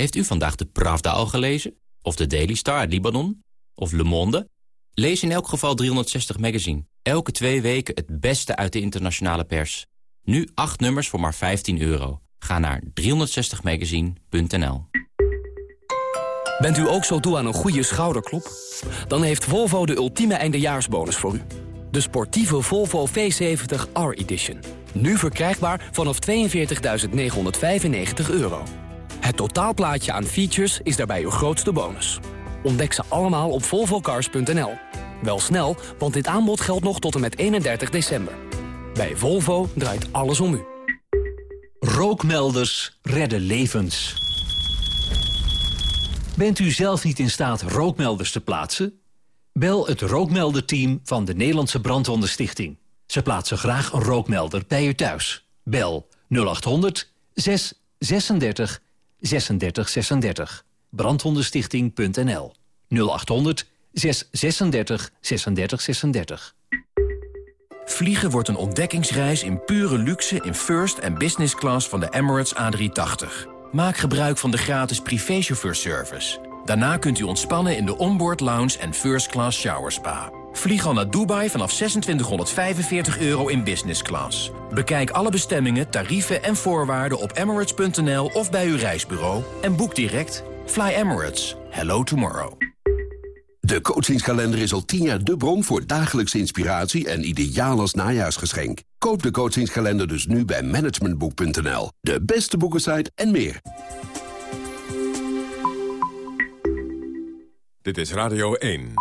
Heeft u vandaag de Pravda al gelezen? Of de Daily Star uit Libanon? Of Le Monde? Lees in elk geval 360 Magazine. Elke twee weken het beste uit de internationale pers. Nu acht nummers voor maar 15 euro. Ga naar 360magazine.nl Bent u ook zo toe aan een goede schouderklop? Dan heeft Volvo de ultieme eindejaarsbonus voor u. De sportieve Volvo V70 R-Edition. Nu verkrijgbaar vanaf 42.995 euro. Het totaalplaatje aan features is daarbij uw grootste bonus. Ontdek ze allemaal op volvocars.nl. Wel snel, want dit aanbod geldt nog tot en met 31 december. Bij Volvo draait alles om u. Rookmelders redden levens. Bent u zelf niet in staat rookmelders te plaatsen? Bel het rookmelderteam van de Nederlandse Brandwondenstichting. Ze plaatsen graag een rookmelder bij u thuis. Bel 0800 636 36 36. Brandwondenstichting.nl 0800 636 36 36. Vliegen wordt een ontdekkingsreis in pure luxe in first en business class van de Emirates A380. Maak gebruik van de gratis privéchauffeurservice. Daarna kunt u ontspannen in de onboard lounge en first class shower spa. Vlieg al naar Dubai vanaf 2645 euro in business class. Bekijk alle bestemmingen, tarieven en voorwaarden op emirates.nl of bij uw reisbureau en boek direct. Fly Emirates. Hello tomorrow. De coachingskalender is al tien jaar de bron voor dagelijkse inspiratie en ideaal als najaarsgeschenk. Koop de coachingskalender dus nu bij managementboek.nl. De beste boekensite en meer. Dit is Radio 1.